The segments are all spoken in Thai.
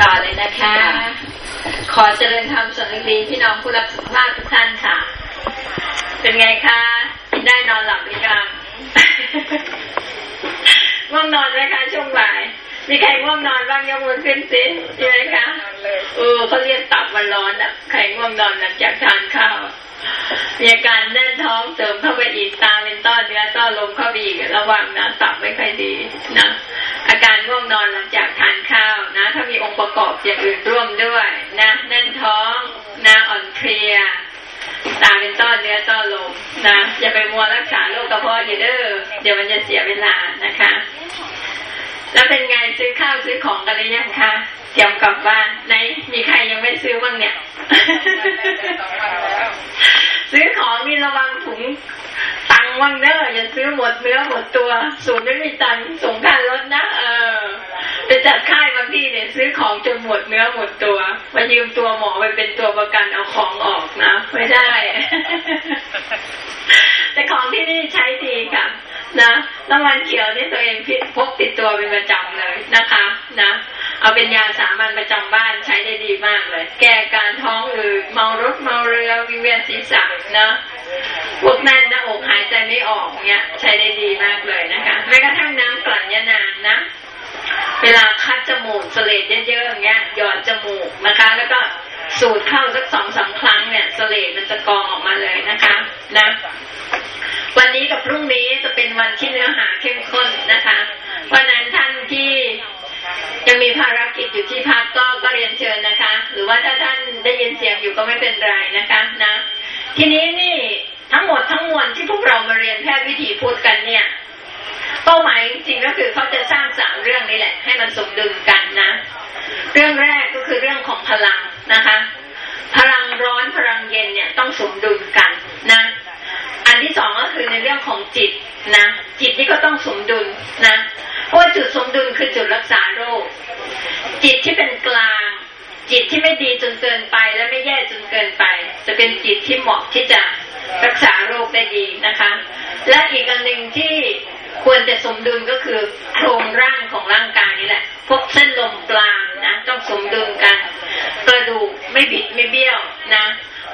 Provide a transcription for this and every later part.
ต่อเลยนะคะ ขอเจริญธรรมส่วนดีพี่น้องผู้รับสุขภาพทุกท่านค่ะ เป็นไงคะ ได้นอนหลับหรือยังง่วงนอนไหมคะช่วงบ่าย มีใครง่วงนอนบ้างยกมือขึ้นสิใช่ไหมคะ เออเขาเรียกตับมันร้อนอะใครง่วงนอนหลังจากทานข้าวมีอาการแน่นท้องเสริมเข้าไปอีกตาเป็นต้อนเนื้อต้อลมเข้าไปอีกระวังนะตับไม่ค่อยดีนะอาการง่วงนอนหลังจากทานข้าวนะ ถ้ามีองค์ประกอบอย่างอื่นร่วมด้วยนะแน่นท้องนะอ่อนเพลียตาเป็นต้อนเนื้อต้อลมนะอย่าไปมัวรักษาโรคกระเพาะอยู่เด้อเดี๋ยวมันจะเสียเวลานะคะ แล้วเป็นไงซื้อข้าวซื้อของกันหรือยังคะ เตรียมกลับบ้านไหนมีใครยังไม่ซื้อบ้างเนี่ย ซื้อของนี่ระวังถุงตังว่างเด้ออย่าซื้อหมดเนื้อหมดตัวสูตรไม่มีตังส่งค่ารถนะเออไปจัดค่ายบางที่เนี่ยซื้อของจนหมดเนื้อหมดตัวมายืมตัวหมอไปเป็นตัวประกันเอาของออกนะ ไม่ได้ แต่ของที่นี่ใช้ดีค่ะ นะน้ำมันเขียวนี่ตัวเองพกติดตัวเป็นประจำเลยนะคะนะเอาเป็นยาสามัญประจำบ้านใช้ได้ดีมากเลย แก้การท้องอืดเมารถเมาเรือวิเวียนศีรษะนะพวกแน่นหน้าอกหายใจไม่ออกเนี่ยใช้ได้ดีมากเลยนะคะแม้กระทั่งน้ำกลั่นยานานนะ เวลาคัดจมูกเสลดเยอะๆอย่างเงี้ยหยอดจมูกนะคะ แล้วก็สูดเข้าสักสองสาครั้งเนี่ยเสลดมันจะกองออกมาเลยนะคะนะวันนี้กับพรุ่งนี้เวันที่เนื้อหาเข้มข้นนะคะ เพราะนั้นท่านที่ยังมีภารกิจอยู่ที่พักก็ก็เรียนเชิญนะคะ หรือว่าถ้าท่านได้ยินเสียงอยู่ก็ไม่เป็นไรนะคะนะ ทีนี้นี่ทั้งหมดทั้งมวลที่พวกเรามาเรียนแพทย์วิถีพูดกันเนี่ย เป้าหมายจริงก็คือเขาจะสร้างสามเรื่องนี้แหละ ให้มันสมดุลกันนะ เรื่องแรกก็คือเรื่องของพลังนะคะ พลังร้อนพลังเย็นเนี่ยต้องสมดุลกันนะ อันที่สองก็คือในเรื่องของจิตนะจิตนี่ก็ต้องสมดุลนะเพราะจุดสมดุลคือจุดรักษาโรค จิตที่เป็นกลาง จิตที่ไม่ดีจนเกินไปและไม่แย่จนเกินไป จะเป็นจิตที่เหมาะที่จะรักษาโรคได้ดีนะคะ และอีกอันหนึ่งที่ควรจะสมดุลก็คือโครงร่างของร่างกายนี่แหละพวกเส้นลมปราณนะต้องสมดุลกัน กระดูกไม่บิดไม่เบี้ยวนะ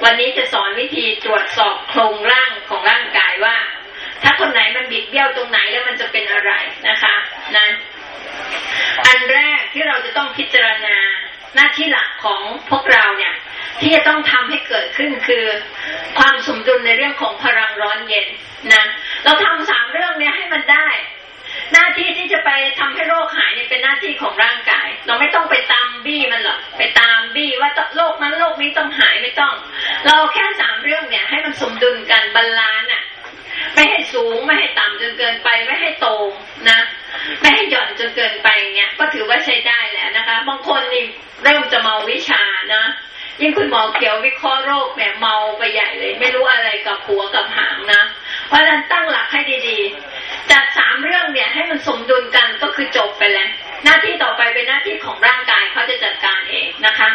วันนี้จะสอนวิธีตรวจสอบโครงร่างของร่างกายว่า ถ้าคนไหนมันบิดเบี้ยวตรงไหนแล้วมันจะเป็นอะไรนะคะนะอันแรกที่เราจะต้องพิจารณาหน้าที่หลักของพวกเราเนี่ย ที่จะต้องทำให้เกิดขึ้นคือ ความสมดุลในเรื่องของพลังร้อนเย็นนะเราทำสามเรื่องเนี้ยให้มันได้ หน้าที่ที่จะไปทำให้โรคหายเนี่ยเป็นหน้าที่ของร่างกาย เราไม่ต้องไปตามบี้มันหรอกไปตามบี้ว่าโรค เราแค่สามเรื่องเนี่ยให้มันสมดุลกัน balance อะไม่ให้สูงไม่ให้ต่ำจนเกินไปไม่ให้ตรงนะไม่ให้หย่อนจนเกินไปเงี้ยก็ถือว่าใช้ได้แหละนะคะบางคนนี่เริ่มจะเมาวิชานะยิ่งคุณหมอเขียววิเคราะห์โรคเนี่ยเมาไปใหญ่เลย ไม่รู้อะไรกับหัวกับหางนะ เพราะฉะนั้นตั้งหลักให้ดีๆจัดสามเรื่องเนี่ยให้มันสมดุลกันก็คือจบไปแล้ว หน้าที่ต่อไปเป็นหน้าที่ของร่างกายเขาจะจัดการเองนะคะ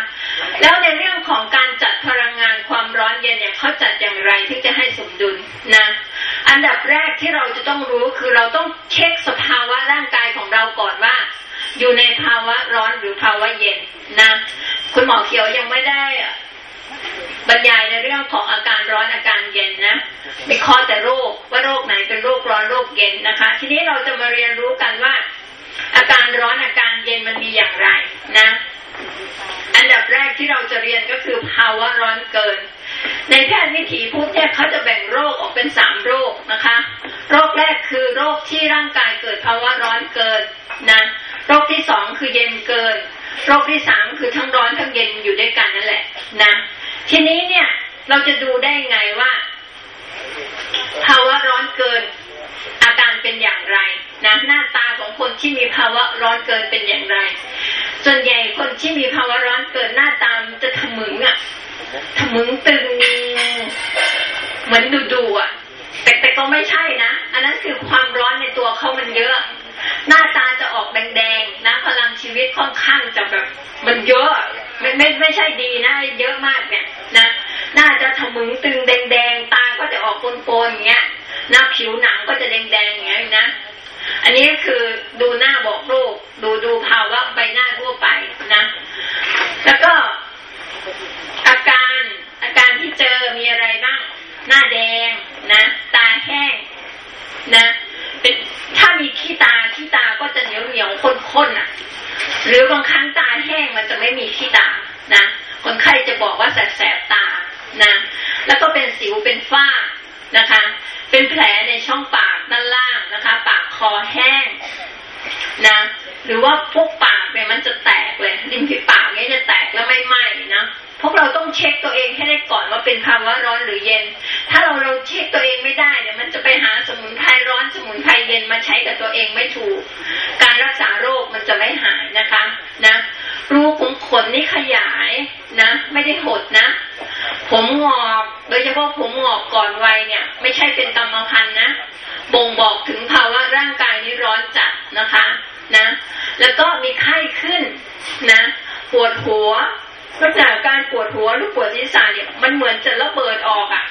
แล้วในเรื่องของการจัดพลังงานความร้อนเย็นเนี่ยเขาจัดอย่างไรที่จะให้สมดุลนะอันดับแรกที่เราจะต้องรู้คือเราต้องเช็คสภาวะร่างกายของเราก่อนว่า อยู่ในภาวะร้อนหรือภาวะเย็นนะ คุณหมอเขียวยังไม่ได้บรรยายในเรื่องของอาการร้อนอาการเย็นนะวิเคราะห์แต่โรคว่าโรคไหนเป็นโรคร้อนโรคเย็นนะคะ ทีนี้เราจะมาเรียนรู้กันว่า อาการร้อนอาการเย็นมันมีอย่างไรนะ อันดับแรกที่เราจะเรียนก็คือภาวะร้อนเกิน ในแพทย์วิถีพุทธเนี่ยเขาจะแบ่งโรคออกเป็นสามโรคนะคะ โรคแรกคือโรคที่ร่างกายเกิดภาวะร้อนเกินนะโรคที่สองคือเย็นเกิน โรคที่สามคือทั้งร้อนทั้งเย็นอยู่ด้วยกันนั่นแหละนะทีนี้เนี่ยเราจะดูได้ไงว่า ภาวะร้อนเกิน อาการเป็นอย่างไรนะหน้าตาของคนที่มีภาวะร้อนเกินเป็นอย่างไร ส่วนใหญ่คนที่มีภาวะร้อนเกินหน้าตามจะทะมึงอะทะมึงตึงเหมือนดูดูอะแต่แต่ก็ไม่ใช่นะ อันนั้นคือความร้อนในตัวเขามันเยอะ หน้าตาจะออกแดงๆนะพลังชีวิตค่อนข้างจะแบบมันเยอะไม่ไม่ไม่ใช่ดีนะเยอะมากเนี่ยนะ หน่าจะทะมึงตึงแดงๆตาก็จะออกโปนๆอย่างเงี้ย หน้าผิวหนังก็จะแดงๆอย่างนี้นะ อันนี้คือดูหน้าบอกโรค ดูดูภาวะใบหน้าทั่วไปนะ แล้วก็อาการอาการที่เจอมีอะไรบ้าง หน้าแดงนะ ตาแห้งนะถ้ามีขี้ตาขี้ตาก็จะเหนียวเหนียวข้นๆอะ หรือบางครั้งตาแห้งมันจะไม่มีขี้ตานะคนไข้จะบอกว่าแสบตานะ แล้วก็เป็นสิวเป็นฝ้านะคะ เป็นแผลในช่องปากด้านล่างนะคะ ปากคอแห้งนะหรือว่าพวกปากเนี่ยมันจะแตกเลยริมฝีปากเนี่ยจะแตกแล้วไม่ไหม้นะพวกเราต้องเช็คตัวเองให้ได้ก่อนว่าเป็นภาวะร้อนหรือเย็น ถ้าเราเราเช็คตัวเองไม่ได้เนี่ยมันจะไปหาสมุนไพรร้อนสมุนไพรเย็นมาใช้กับตัวเองไม่ถูก การรักษาโรคมันจะไม่หายนะคะ นะ รูขุมขนนี่ขยายนะ ไม่ได้หดนะ ผมงอกโดยเฉพาะผมงอกก่อนวัยเนี่ย ไม่ใช่เป็นกรรมพันธุ์นะบ่งบอกถึงภาวะร่างกายนี้ร้อนจัดนะคะนะ แล้วก็มีไข้ขึ้นนะ ปวดหัวลักษณะการปวดหัวหรือปวดศีรษะเนี่ยมันเหมือนจะระเบิดออกอะ่ะ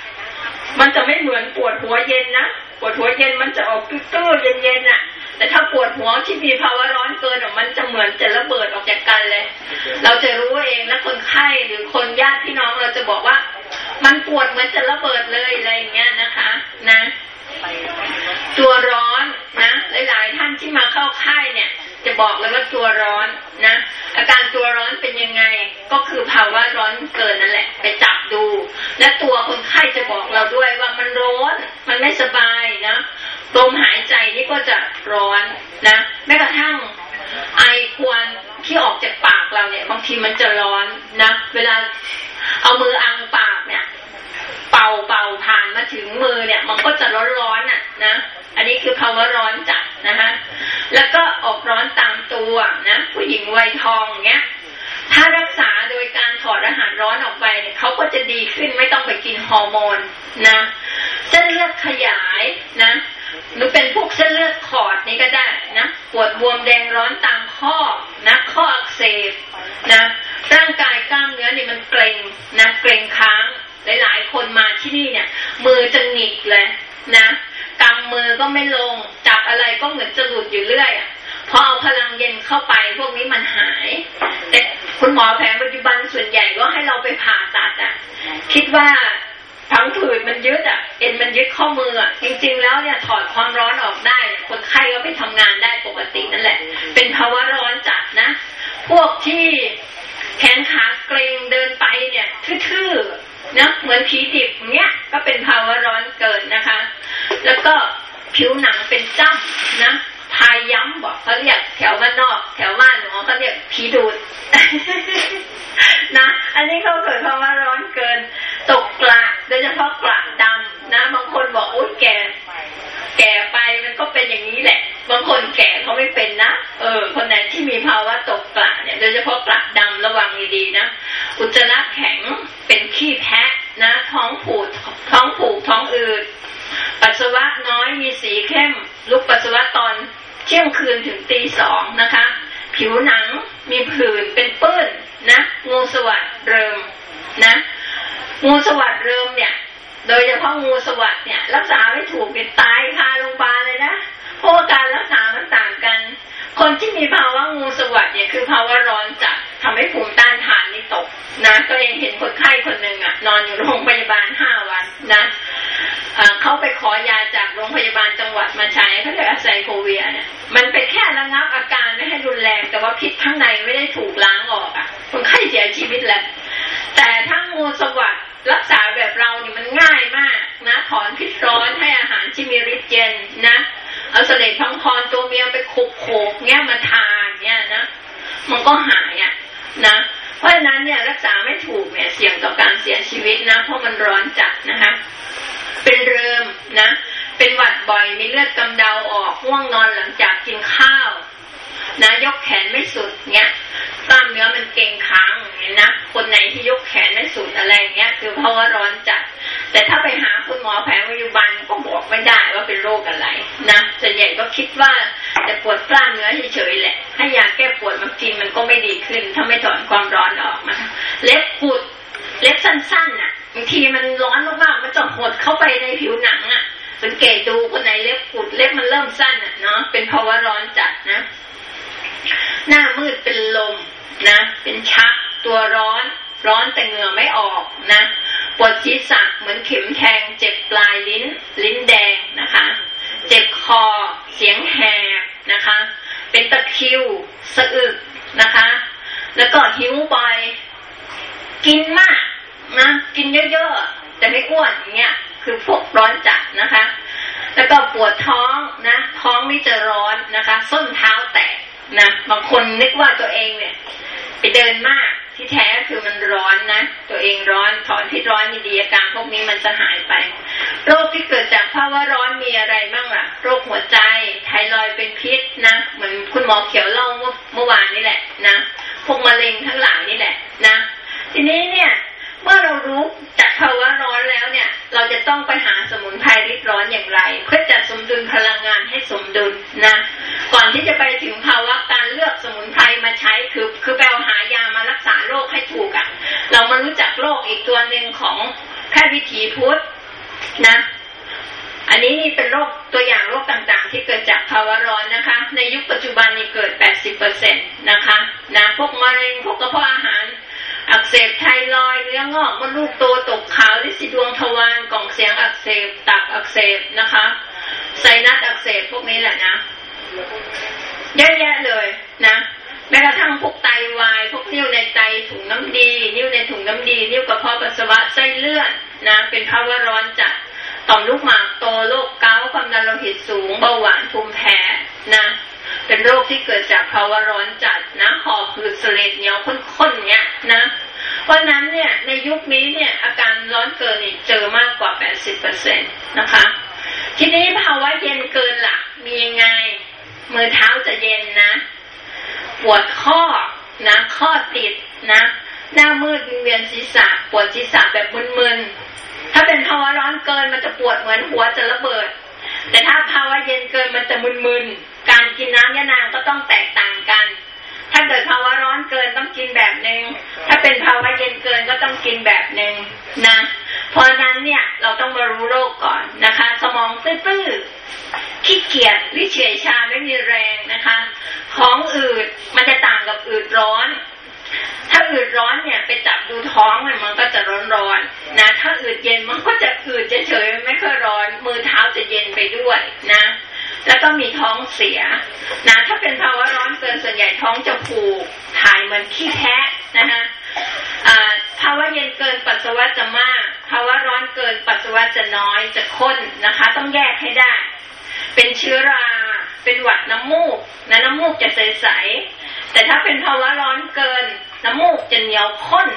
มันจะไม่เหมือนปวดหัวเย็นนะปวดหัวเย็นมันจะออกตื้อเย็นๆอะ แต่ถ้าปวดหัวที่มีภาวะร้อนเกินมันจะเหมือนจะระเบิดออกจากกันเลย เราจะรู้เองแล้วคนไข้หรือคนญาติพี่น้องเราจะบอกว่า มันปวดเหมือนจะระเบิดเลยอะไรอย่างเงี้ยนะคะ นะ ตัวร้อนนะหลาย ๆ ท่านที่มาเข้าค่ายเนี่ย จะบอกเลยว่าตัวร้อนนะอาการตัวร้อนเป็นยังไง ก็คือภาวะร้อนเกินนั่นแหละ ไปจับดู และตัวคนไข้จะบอกเราด้วยว่ามันร้อน มันไม่สบายนะ ลมหายใจนี่ก็จะร้อนนะแม้กระทั่งไอควันที่ออกจากปากเราเนี่ย บางทีมันจะร้อนนะเวลาเอามืออังปากเนี่ย เป่าเป่าผ่านมาถึงมือเนี่ย มันก็จะร้อนร้อนอะนะอันนี้คือภาวะร้อนจัดนะคะแล้วก็ออกร้อนตามตัวนะผู้หญิงวัยทองเงี้ยถ้ารักษาโดยการถอดอาหารร้อนออกไปเนี่ยเขาก็จะดีขึ้นไม่ต้องไปกินฮอร์โมนนะเส้นเลือดขยายนะ หรือเป็นพวกเส้นเลือดขอดนี่ก็ได้นะปวดบวมแดงร้อนตามข้อนะข้ออักเสบนะร่างกายกล้ามเนื้อนี่มันเกร็งนะเกร็งค้างหลายๆคนมาที่นี่เนี่ย มือจะหงิกเลยนะกำมือก็ไม่ลงจับอะไรก็เหมือนจะหลุดอยู่เรื่อยพอเอาพลังเย็นเข้าไปพวกนี้มันหาย แต่คุณหมอแผนปัจจุบันส่วนใหญ่ก็ให้เราไปผ่าตัดอะ คิดว่า ทั้งผืดมันยึดอะ เอ็นมันยึดข้อมืออะ จริง ๆ แล้วเนี่ยถอดความร้อนออกได้ คนไข้ก็ไปทำงานได้ปกตินั่นแหละ เป็นภาวะร้อนจัดนะ พวกที่แขนขาเกรงเดินไปเนี่ยทื่อๆนะเหมือนผีดิบเนี้ยก็เป็นภาวะร้อนเกินนะคะ แล้วก็ผิวหนังเป็นจ้ำนะพายย้ำบอกเขาเรียกแถวบ้านนอก แถวบ้านหนูเขาเรียกผีดูดนะ อันนี้เขาเกิดภาวะร้อนเกิน ตกกระ โดยเฉพาะกระดำนะบางคนบอกอุ้ยแก่ แก่ไปมันก็เป็นอย่างนี้แหละ บางคนแก่เขาไม่เป็นนะเออ คนไหนที่มีภาวะตกกระเนี่ย โดยเฉพาะกระดำระวังดีๆนะอุจจาระแข็งเป็นขี้แพะนะ ท้องผูดท้องผูกท้องอืดปัสสาวะน้อยมีสีเข้ม ลุกปัสสาวะตอนเที่ยงคืนถึงตีสองนะคะ ผิวหนังมีผื่นเป็นปื้นนะงูสวัสดเริมนะ งูสวัสดเริมเนี่ย โดยเฉพาะงูสวัสดเนี่ย รักษาไม่ถูกเป็นตายคาโรงพยาบาลเลยนะเพราะการรักษามันต่างกัน คนที่มีภาวะงูสวัสดเนี่ยคือภาวะร้อนจัดทำให้ภูมิต้านทานนี่ตกนะตัวเองเห็นคนไข้คนหนึ่งอะนอนอยู่โรงพยาบาลห้าวันนะเขาไปขอยาจากโรงพยาบาลจังหวัดมาใช้เขาเรียกไซโคเวียเนี่ยมันเป็นแค่ระงับอาการไม่ให้รุนแรง แต่ว่าพิษข้างในไม่ได้ถูกล้างออกอะคนไข้เสียชีวิตแล้วแต่ทั้งงูสวัสดรักษาแบบเราเนี่ยมันง่ายมากนะถอนพิษร้อนให้อาหารที่มีฤทธิ์เย็นนะ เอาเสลดพังพรตัวเมียไปโขกโขกเงี้ยมาทานเนี่ยนะมันก็หายอะนะเพราะฉะนั้นเนี่ยรักษาไม่ถูกเนี่ยเสี่ยงต่อการเสียชีวิตนะ เพราะมันร้อนจัดนะคะ เป็นเริมนะ เป็นหวัดบ่อยมีเลือดกำเดาออกง่วงนอนหลังจากกินข้าวนะยกแขนไม่สุดเนี้ยกล้ามเนื้อมันเก่งค้างเงี้ยนะคนไหนที่ยกแขนไม่สุดอะไรเงี้ยคือเพราะว่าร้อนจัด แต่ถ้าไปหาคุณหมอแผนปัจจุบันก็บอกไม่ได้ว่าเป็นโรคอะไรนะส่วนใหญ่ก็คิดว่าแต่ปวดกล้ามเนื้อเฉยๆแหละ ให้ยาแก้ปวดมากินมันก็ไม่ดีขึ้น ถ้าไม่ถอนความร้อนออกนะคะเล็บกุดเล็บสั้นๆน่ะบางทีมันร้อนมากๆมันจะหดเข้าไปในผิวหนังอะ่ะ สังเกตดูคนไหนเล็บกุดเล็บมันเริ่มสั้นอะเนาะเป็นภาวะร้อนจัดนะ หน้ามืดเป็นลมนะ เป็นชักตัวร้อน ร้อนแต่เหงื่อไม่ออกนะ ปวดศีรษะเหมือนเข็มแทง เจ็บปลายลิ้น ลิ้นแดงนะคะ เจ็บคอ เสียงแหบนะคะ เป็นตะคิว สะอึกนะคะ แล้วก็หิวบ่อยกินมากนะกินเยอะๆแต่ไม่อ้วนอย่างเงี้ยคือพวกร้อนจัดนะคะ แล้วก็ปวดท้องนะ ท้องนี่จะร้อนนะคะ ส้นเท้าแตกนะบางคนนึกว่าตัวเองเนี่ย ไปเดินมาก ที่แท้คือมันร้อนนะ ตัวเองร้อนถอนพิษร้อนดีอาการพวกนี้มันจะหายไป โรคที่เกิดจากภาวะร้อนมีอะไรบ้างล่ะ โรคหัวใจไทรอยเป็นพิษนะ เหมือนคุณหมอเขียวเล่าเมื่อวานนี่แหละนะ พวกมะเร็งทั้งหลายนี่แหละนะ ทีนี้เนี่ยเมื่อเรารู้จากภาวะร้อนแล้วเนี่ย เราจะต้องไปหาสมุนไพรริดร้อนอย่างไร เพื่อจัดสมดุลพลังงานให้สมดุลนะ ก่อนที่จะไปถึงภา ให้ถูกอะ่ะ เรามารู้จักโรคอีกตัวหนึ่งของแพทย์วิถีพุทธนะ อันนี้นี่เป็นโรคตัวอย่างโรคต่างๆ ที่เกิดจากภาวะร้อนนะคะ ในยุคปัจจุบันนี่เกิด 80%นะคะนะพวกมะเร็งพวกกระเพาะอาหาร อักเสบไทรอยเนื้องอกมดลูกโตตกขาวลิสิดวงทวารกล่องเสียงอักเสบตับอักเสบนะคะไซนัสอักเสบพวกนี้แหละนะเยอะแยะเลยนะ แม้กระทั่งพวกไตวาย พวกนิ้วในไตถุงน้ำดี นิ้วในถุงน้ำดี นิ้วกระเพาะปัสสาวะไส้เลื่อนนะเป็นภาวะร้อนจัดต่อมลูกหมากโตโรคเกาต์ความดันโลหิตสูงเบาหวานภูมิแพ้นะเป็นโรคที่เกิดจากภาวะร้อนจัดนะหอบหืดเสลดเหนียวข้นๆเนี้ยนะเพราะนั้นเนี่ยในยุคนี้เนี่ยอาการร้อนเกินนี่เจอมากกว่า 80%นะคะ ทีนี้ภาวะเย็นเกินล่ะมียังไงมือเท้าจะเย็นนะ ปวดข้อนะข้อติดนะหน้ามืดวิงเวียนศีรษะ ปวดศีรษะแบบมึนๆถ้าเป็นภาวะร้อนเกินมันจะปวดเหมือนหัวจะระเบิด แต่ถ้าภาวะเย็นเกินมันจะมึนๆการกินน้ำยะนางก็ต้องแตกต่างกัน ถ้าเกิดภาวะร้อนเกินต้องกินแบบหนึง่งถ้าเป็นภาวะเย็นเกินก็ต้องกินแบบหนึ่งนะ เพราะนั้นเนี่ยเราต้องมารู้โรคก่อนนะคะ สมองตื้อๆขี้เกียจวิเฉยชาไม่มีแรงนะคะ ของอืดมันจะต่างกับอืดร้อน ถ้าอืดร้อนเนี่ยไปจับดูท้องมันมันก็จะร้อนร้อนๆนะ ถ้าอืดเย็นมันก็จะอืดเฉยๆไม่ค่อยร้อน มือเท้าจะเย็นไปด้วยนะ แล้วก็มีท้องเสียนะถ้าเป็นภาวะร้อนเกินส่วนใหญ่ท้องจะผูกถ่ายเหมือนขี้แพะนะคะ ภาวะเย็นเกินปัสสาวะจะมาก ภาวะร้อนเกินปัสสาวะจะน้อยจะข้นนะคะ ต้องแยกให้ได้ เป็นเชื้อรา เป็นหวัดน้ำมูกนะน้ำมูกจะใสๆแต่ถ้าเป็นภาวะร้อนเกิน น้ำมูกจะเหนียวข้น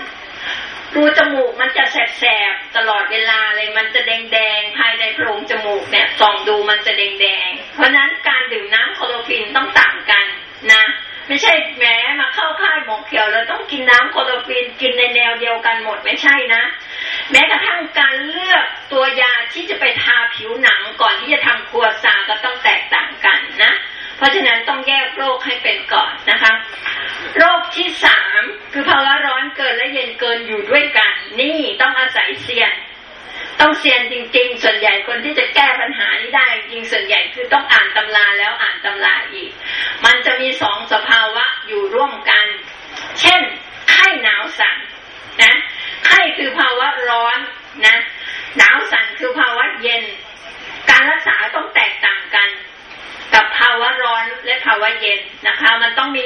รูจมูกมันจะแสบๆตลอดเวลาเลยมันจะแดงๆภายในโพรงจมูกเนี่ยส่องดูมันจะแดงๆเพราะนั้นการดื่มน้ำคลอโรฟิลล์ต้องต่างกันนะ ไม่ใช่แหมมาเข้าค่ายหมอเขียวแล้วต้องกินน้ำคลอโรฟิลล์กินในแนวเดียวกันหมดไม่ใช่นะ แม้กระทั่งการเลือกตัวยาที่จะไปทาผิวหนังก่อนที่จะทำครัวซาก็ต้องแตกต่างกันนะ เพราะฉะนั้นต้องแยกโรคให้เป็นก่อนนะคะ โรคที่สามคือภาวะร้อนเกินและเย็นเกินอยู่ด้วยกัน นี่ต้องอาศัยเซียน ต้องเซียนจริง ๆ ส่วนใหญ่คนที่จะแก้ปัญหานี้ได้ จริงส่วนใหญ่คือต้องอ่านตำราแล้วอ่านตำราอีก มันจะมีสองสภาวะอยู่ร่วมกัน เช่น ไข้หนาวสั่นนะไข้คือภาวะร้อนนะหนาวสั่นคือภาวะเย็น การรักษาต้องแตกต่างกัน กับภาวะร้อนและภาวะเย็นนะคะ มันต้องมี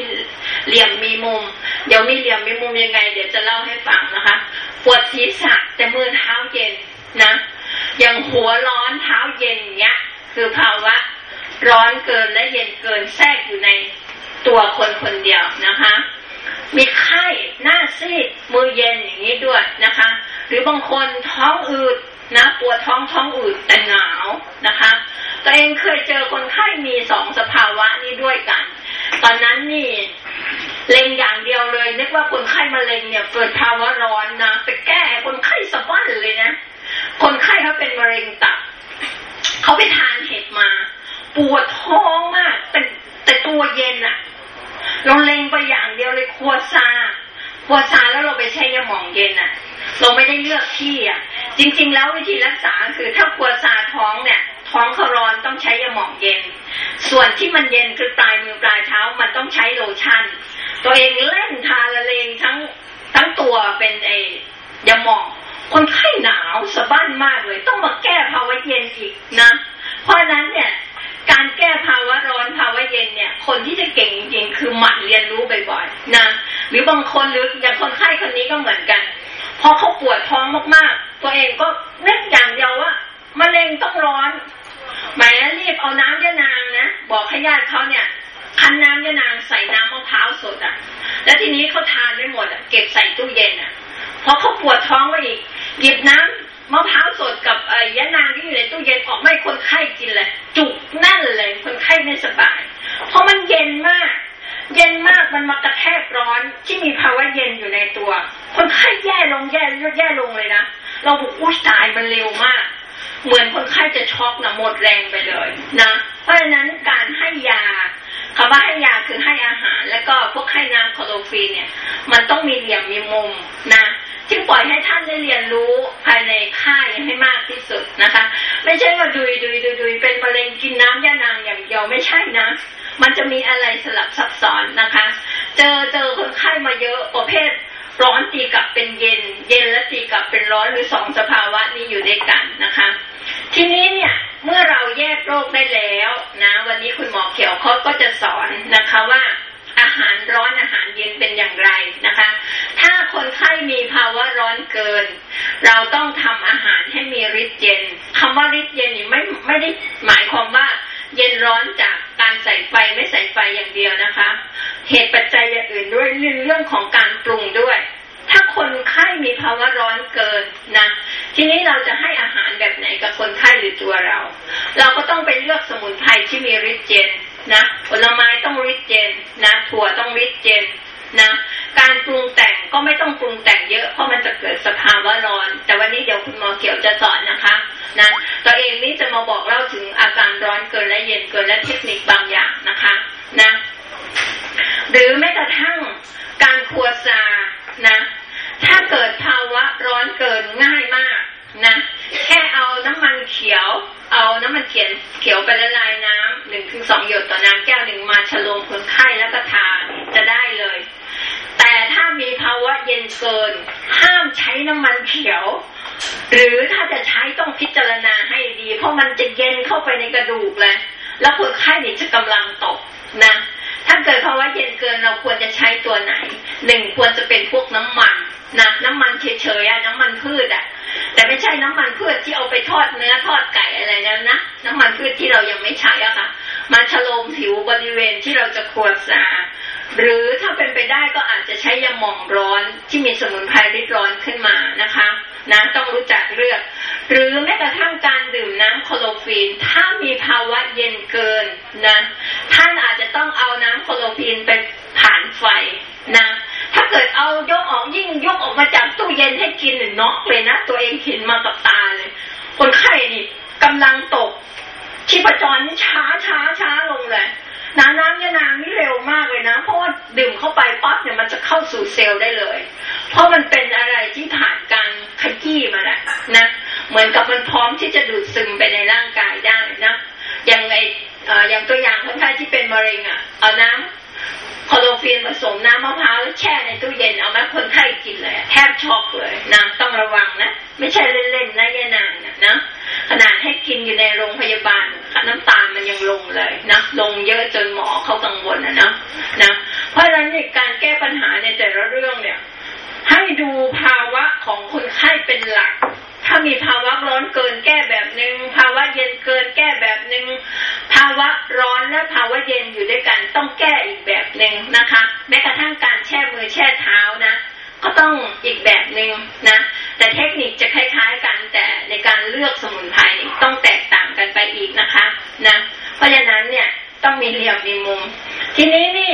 เหลี่ยมมีมุม เดี๋ยวมีเหลี่ยมมีมุมยังไง เดี๋ยวจะเล่าให้ฟังนะคะ ปวดศีรษะแต่มือเท้าเย็น นะอย่างหัวร้อนเท้าเย็นเนี้ย คือภาวะร้อนเกินและเย็นเกินแทรกอยู่ในตัวคนคนเดียวนะคะ มีไข้หน้าซีดมือเย็นอย่างนี้ด้วยนะคะ หรือบางคนท้องอืดนะปวดท้องท้องอืดแต่หนาวนะคะ ตัวเองเคยเจอคนไข้มีสองสภาวะนี้ด้วยกัน ตอนนั้นนี่เล็งอย่างเดียวเลยนึกว่าคนไข้มะเร็งเนี่ยเกิดภาวะร้อนนะไปแก้คนไข้สะบั้นเลยนะ คนไข้เขาเป็นมะเร็งตับเขาไปทานเห็ดมา ปวดท้องมากแต่แต่ตัวเย็นอะเราเล็งไปอย่างเดียวเลยครัวซาครัวซาแล้วเราไปใช้ยาหมองเย็นอะเราไม่ได้เลือกที่อะจริง ๆ แล้ววิธีรักษาคือถ้าครัวซาท้องเนี่ย ท้องเขาร้อนต้องใช้ยาหมองเย็น ส่วนที่มันเย็นคือปลายมือปลายเท้ามันต้องใช้โลชั่น ตัวเองเล่นทาละเลงทั้งทั้งตัวเป็นไอยาหมอง คนไข้หนาวสะบั้นมากเลย ต้องมาแก้ภาวะเย็นอีกนะ เพราะนั้นเนี่ย การแก้ภาวะร้อนภาวะเย็นเนี่ย คนที่จะเก่งจริงๆคือหมั่นเรียนรู้บ่อยๆนะหรือบางคนหรืออย่างคนไข้คนนี้ก็เหมือนกันพอเขาปวดท้องมากๆ ตัวเองก็นึกอย่างเดียวว่ามะเร็งต้องร้อนหมายรีบเอาน้ำยะนางนะบอกให้ญาติเขาเนี่ยคั้นน้ำยะนางใส่น้ำมะพร้าวสดอะ แล้วทีนี้เขาทานไม่หมดอะเก็บใส่ตู้เย็นอะพอเขาปวดท้องไปอีก หยิบน้ำมะพร้าวสดกับไอ้ยะนางที่อยู่ในตู้เย็นออกไม่คนไข้กินเลยจุกแน่นเลยคนไข้ไม่สบาย เพราะมันเย็นมาก เย็นมากมันมากระแทกร้อนที่มีภาวะเย็นอยู่ในตัว คนไข้แย่ลงแย่แย่ลงเลยนะเราบอกอุ้ยตายมันเร็วมาก เหมือนคนไข้จะช็อกนะหมดแรงไปเลยนะ เพราะฉะนั้นการให้ยาคำว่าให้ยาคือให้อาหาร แล้วก็พวกให้น้ำคลอโรฟีนเนี่ย มันต้องมีเหลี่ยมมีมุมนะ จึงปล่อยให้ท่านได้เรียนรู้ภายในค่ายให้มากที่สุดนะคะ ไม่ใช่ว่าดุยดุยดุยดุยเป็นมะเร็งกินน้ำยานางอย่างเดียวไม่ใช่นะ มันจะมีอะไรสลับซับซ้อนนะคะ เจอเจอคนไข้มาเยอะประเภทร้อนตีกลับเป็นเย็น เย็นและตีกลับเป็นร้อนหรือสองสภาวะนี้อยู่ด้วยกันนะคะ ทีนี้เนี่ยเมื่อเราแยกโรคได้แล้วนะ วันนี้คุณหมอเขียวเขาก็จะสอนนะคะว่า อาหารร้อนอาหารเย็นเป็นอย่างไรนะคะ ถ้าคนไข้มีภาวะร้อนเกิน เราต้องทำอาหารให้มีฤทธิ์เย็นคำว่าฤทธิ์เย็นนี่ไม่ไม่ได้หมายความว่าเย็นร้อนจากการใส่ไฟไม่ใส่ไฟอย่างเดียวนะคะ เหตุปัจจัยอย่างอื่นด้วยเรื่องของการปรุงด้วย ถ้าคนไข้มีภาวะร้อนเกินนะทีนี้เราจะให้อาหารแบบไหนกับคนไข้หรือตัวเรา เราก็ต้องไปเลือกสมุนไพรที่มีฤทธิ์เย็น นะผลไม้ต้องริดเจนนะถั่วต้องริดเจนนะการปรุงแต่งก็ไม่ต้องปรุงแต่งเยอะเพราะมันจะเกิดสภาวะร้อน แต่วันนี้เดี๋ยวคุณหมอเขียวจะสอนนะคะนะตัวเองนี่จะมาบอกเล่าถึงอาการร้อนเกินและเย็นเกินและเทคนิคบางอย่างนะคะนะหรือแม้กระทั่งการครัวซานะถ้าเกิดภาวะร้อนเกินง่ายมากนะ แค่เอาน้ำมันเขียว เอาน้ำมันเขียนเขียวไปละลายน้ำหนึ่งถึงสองหยดต่อน้ำแก้วหนึ่งมาฉลมคนไข้แล้วก็ทานจะได้เลย แต่ถ้ามีภาวะเย็นเกิน ห้ามใช้น้ำมันเขียว หรือถ้าจะใช้ต้องพิจารณาให้ดี เพราะมันจะเย็นเข้าไปในกระดูกเลยแล้วคนไข้นี่จะกำลังตกนะถ้าเกิดภาวะเย็นเกินเราควรจะใช้ตัวไหนหนึ่งควรจะเป็นพวกน้ำมันนะน้ำมันเฉยๆอะน้ำมันพืชอะ แต่ไม่ใช่น้ำมันพืชที่เอาไปทอดเนื้อทอดไก่อะไรนั้นนะน้ำมันพืชที่เรายังไม่ใช้อะค่ะ มาฉโลมผิวบริเวณที่เราจะควรสาหรือถ้าเป็นไปได้ก็อาจจะใช้ยาหม่องร้อนที่มีสมุนไพรริดร้อนขึ้นมานะคะนะต้องรู้จักเลือก หรือแม้กระทั่งการดื่มน้ำโคโลฟีน ถ้ามีภาวะเย็นเกินนะท่านอาจจะต้องเอาน้ำโคโลฟีนไปผ่านไฟนะ ถ้าเกิดเอายกออกยิ่งยกออกมาจากตู้เย็นให้กินหรือน็อกเลยนะ ตัวเองเห็นมากับตาเลย คนไข้นี่กำลังตกชีพจรนี่ช้าช้าช้าลงเลยน้ำน้ำยานางนี่เร็วมากเลยนะ เพราะว่าดื่มเข้าไปปั๊บเนี่ยมันจะเข้าสู่เซลล์ได้เลย เพราะมันเป็นอะไรที่ผ่านการขยี้มาแล้วนะเหมือนกับมันพร้อมที่จะดูดซึมไปในร่างกายได้นะอย่างไออย่างตัวอย่างคนไข้ที่เป็นมะเร็งอะเอาน้ำ คอโลฟีนผสมน้ำมะพร้าวแล้วแช่ในตู้เย็นเอามาคนไข้กินเลยแทบช็อกเลยนะต้องระวังนะ ไม่ใช่เล่นๆนะยานางนะขนาดให้กินอยู่ในโรงพยาบาลน้ำตาลมันยังลงเลยนะลงเยอะจนหมอเขากังวลนะนะนะเพราะฉะนั้นในการแก้ปัญหาในแต่ละเรื่องเนี่ย ให้ดูภาวะของคนไข้เป็นหลัก ถ้ามีภาวะร้อนเกินแก้แบบหนึ่งภาวะเย็นเกินแก้แบบหนึ่งภาวะร้อนและภาวะเย็นอยู่ด้วยกันต้องแก้อีกแบบหนึ่งนะคะ แม้กระทั่งการแช่มือแช่เท้านะ ก็ต้องอีกแบบหนึ่งนะ แต่เทคนิคจะคล้ายๆกันแต่ในการเลือกสมุนไพรต้องแตกต่างกันไปอีกนะคะนะเพราะฉะนั้นเนี่ยต้องมีเหลี่ยมมีมุม ทีนี้นี่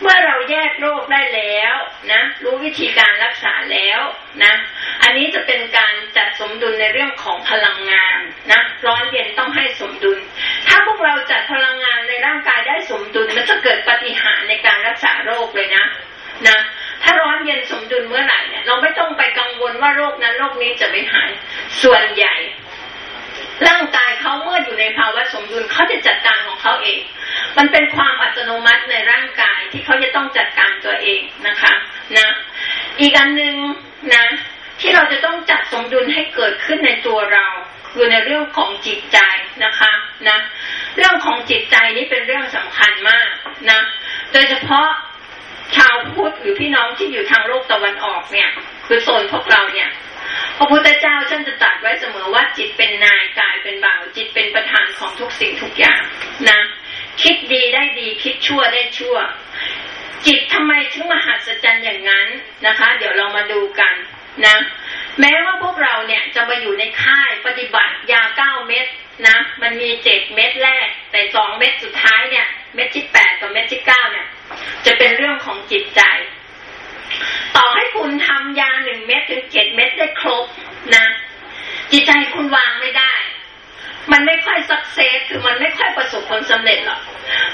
เมื่อเราแยกโรคได้แล้วนะรู้วิธีการรักษาแล้วนะอันนี้จะเป็นการจัดสมดุลในเรื่องของพลังงานนะร้อนเย็นต้องให้สมดุล ถ้าพวกเราจัดพลังงานในร่างกายได้สมดุลมันจะเกิดปฏิหารในการรักษาโรคเลยนะนะถ้าร้อนเย็นสมดุลเมื่อไหร่เนี่ยเราไม่ต้องไปกังวลว่าโรคนั้นโรคนี้จะไม่หายส่วนใหญ่ ร่างกายเขาเมื่ออยู่ในภาวะสมดุลเขาจะจัดการของเขาเอง มันเป็นความอัตโนมัติในร่างกายที่เขาจะต้องจัดการตัวเองนะคะนะอีกอันหนึ่งนะที่เราจะต้องจัดสมดุลให้เกิดขึ้นในตัวเราอยู่ในเรื่องของจิตใจนะคะนะเรื่องของจิตใจนี้เป็นเรื่องสำคัญมากนะโดยเฉพาะชาวพุทธหรือพี่น้องที่อยู่ทางโลกตะวันออกเนี่ย คือโซนพวกเราเนี่ยพระพุทธเจ้าท่านจะตรัสไว้เสมอว่าจิตเป็นนายกายเป็นบ่าวจิตเป็นประธานของทุกสิ่งทุกอย่างนะ คิดดีได้ดี คิดชั่วได้ชั่ว จิตทำไมถึงมหัศจรรย์อย่างนั้นนะคะ เดี๋ยวเรามาดูกันนะ แม้ว่าพวกเราเนี่ยจะมาอยู่ในค่ายปฏิบัติยาเก้าเม็ดนะ มันมีเจ็ดเม็ดแรก แต่สองเม็ดสุดท้ายเนี่ย เม็ดที่แปดกับเม็ดที่เก้าเนี่ย จะเป็นเรื่องของจิตใจ ต่อให้คุณทำยาหนึ่งเม็ดถึงเจ็ดเม็ดได้ครบนะ จิตใจคุณวางไม่ได้ มันไม่ค่อยสักเซสคือมันไม่ค่อยประสบผลสำเร็จหรอก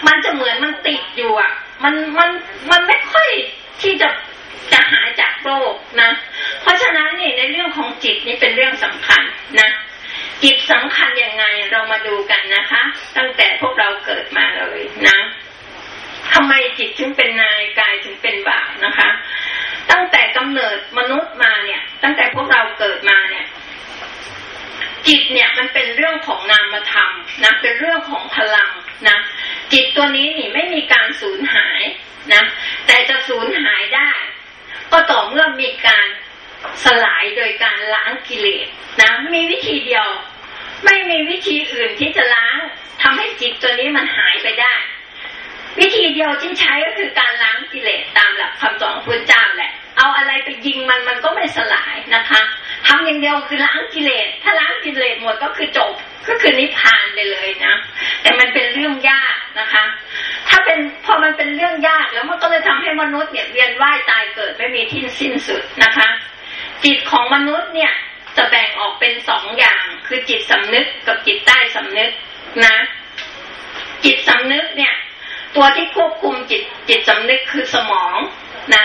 มันจะเหมือนมันติดอยู่อะ มันมันมันไม่ค่อยที่จะจะหายจากโรคนะ เพราะฉะนั้นนี่ในเรื่องของจิตนี่เป็นเรื่องสำคัญนะจิตสำคัญยังไงเรามาดูกันนะคะ ตั้งแต่พวกเราเกิดมาเลยนะทำไมจิตถึงเป็นนายกายถึงเป็นบ่าวนะคะ ตั้งแต่กำเนิดมนุษย์มาเนี่ย ตั้งแต่พวกเราเกิดมาเนี่ย จิตเนี่ยมันเป็นเรื่องของ มธรรมนะเป็นเรื่องของพลังนะจิตตัวนี้นี่ไม่มีการสูญหายนะแต่จะสูญหายได้ ก็ต่อเมื่อมีการสลายโดยการล้างกิเลสนะมีวิธีเดียว ไม่มีวิธีอื่นที่จะล้างทำให้จิตตัวนี้มันหายไปได้ วิธีเดียวที่ใช้ก็คือการล้างกิเลสตามหลักคำสอนพระเจ้าแหละ เอาอะไรไปยิงมันมันก็ไม่สลายนะคะ ทำอย่างเดียวคือล้างกิเลส ถ้าล้างกิเลสหมดก็คือจบ ก็คือนิพพานไปเลยนะ แต่มันเป็นเรื่องยากนะคะ ถ้าเป็นพอมันเป็นเรื่องยากแล้วมันก็เลยทำให้มนุษย์เนี่ยเวียนว่ายตายเกิดไม่มีที่สิ้นสุดนะคะ จิตของมนุษย์เนี่ยจะแบ่งออกเป็นสองอย่าง คือจิตสำนึกกับจิตใต้สำนึกนะ จิตสำนึกเนี่ย ตัวที่ควบคุมจิตจิตสำนึกคือสมองนะ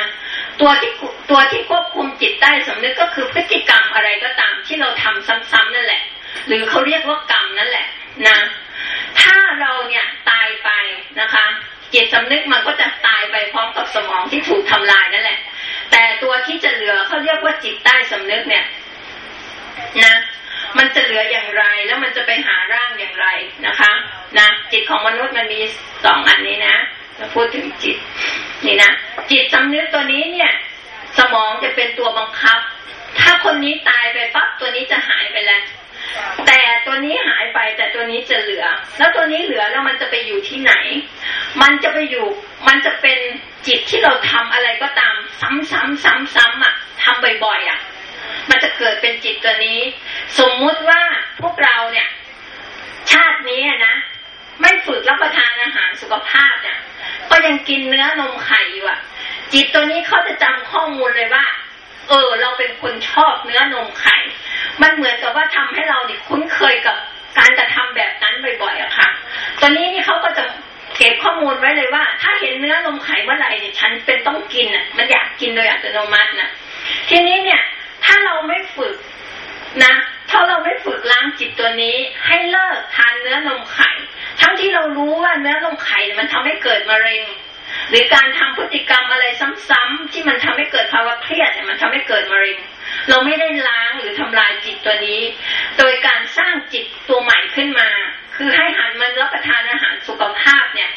ตัวที่ตัวที่ควบคุมจิตใต้สำนึกก็คือพฤติกรรมอะไรก็ตามที่เราทำซ้ำๆนั่นแหละ หรือเขาเรียกว่ากรรมนั่นแหละนะถ้าเราเนี่ยตายไปนะคะจิตสำนึกมันก็จะตายไปพร้อมกับสมองที่ถูกทำลายนั่นแหละ แต่ตัวที่จะเหลือเขาเรียกว่าจิตใต้สำนึกเนี่ยนะมันจะเหลืออย่างไรแล้วมันจะไปหาร่างอย่างไรนะคะนะจิตของมนุษย์มันมีสองอันนี้นะ จะพูดถึงจิต นี่นะจิตสำนึกตัวนี้เนี่ย สมองจะเป็นตัวบังคับ ถ้าคนนี้ตายไปปั๊บตัวนี้จะหายไปแล้วแต่ตัวนี้หายไปแต่ตัวนี้จะเหลือ แล้วตัวนี้เหลือแล้วมันจะไปอยู่ที่ไหน มันจะไปอยู่ มันจะเป็นจิตที่เราทำอะไรก็ตาม ซ้ำซ้ำซ้ำซ้ำอะทำบ่อยๆอะ มันจะเกิดเป็นจิตตัวนี้ สมมุติว่าพวกเราเนี่ย ชาตินี้นะไม่ฝึกรับประทานอาหารสุขภาพเนี่ย ก็ยังกินเนื้อนมไข่อยู่อะ จิตตัวนี้เขาจะจำข้อมูลเลยว่า เออ เราเป็นคนชอบเนื้อนมไข่ มันเหมือนกับว่าทำให้เราเนี่ยคุ้นเคยกับการกระทำแบบนั้นบ่อยๆอะค่ะ ตอนนี้นี่เขาก็จะเก็บข้อมูลไว้เลยว่า ถ้าเห็นเนื้อนมไข่เมื่อไหร่เนี่ยฉันเป็นต้องกินอะ มันอยากกินโดยอัตโนมัตินะทีนี้เนี่ย ถ้าเราไม่ฝึก นะ ถ้าเราไม่ฝึกล้างจิตตัวนี้ ให้เลิกทานเนื้อนมไข่ ทั้งที่เรารู้ว่าเนื้อนมไข่มันทำให้เกิดมะเร็ง หรือการทำพฤติกรรมอะไรซ้ำๆที่มันทำให้เกิดภาวะเครียดเนี่ยมันทำให้เกิดมะเร็ง เราไม่ได้ล้างหรือทำลายจิตตัวนี้ โดยการสร้างจิตตัวใหม่ขึ้นมา คือให้หันมันรับประทานอาหารสุขภาพเนี่ย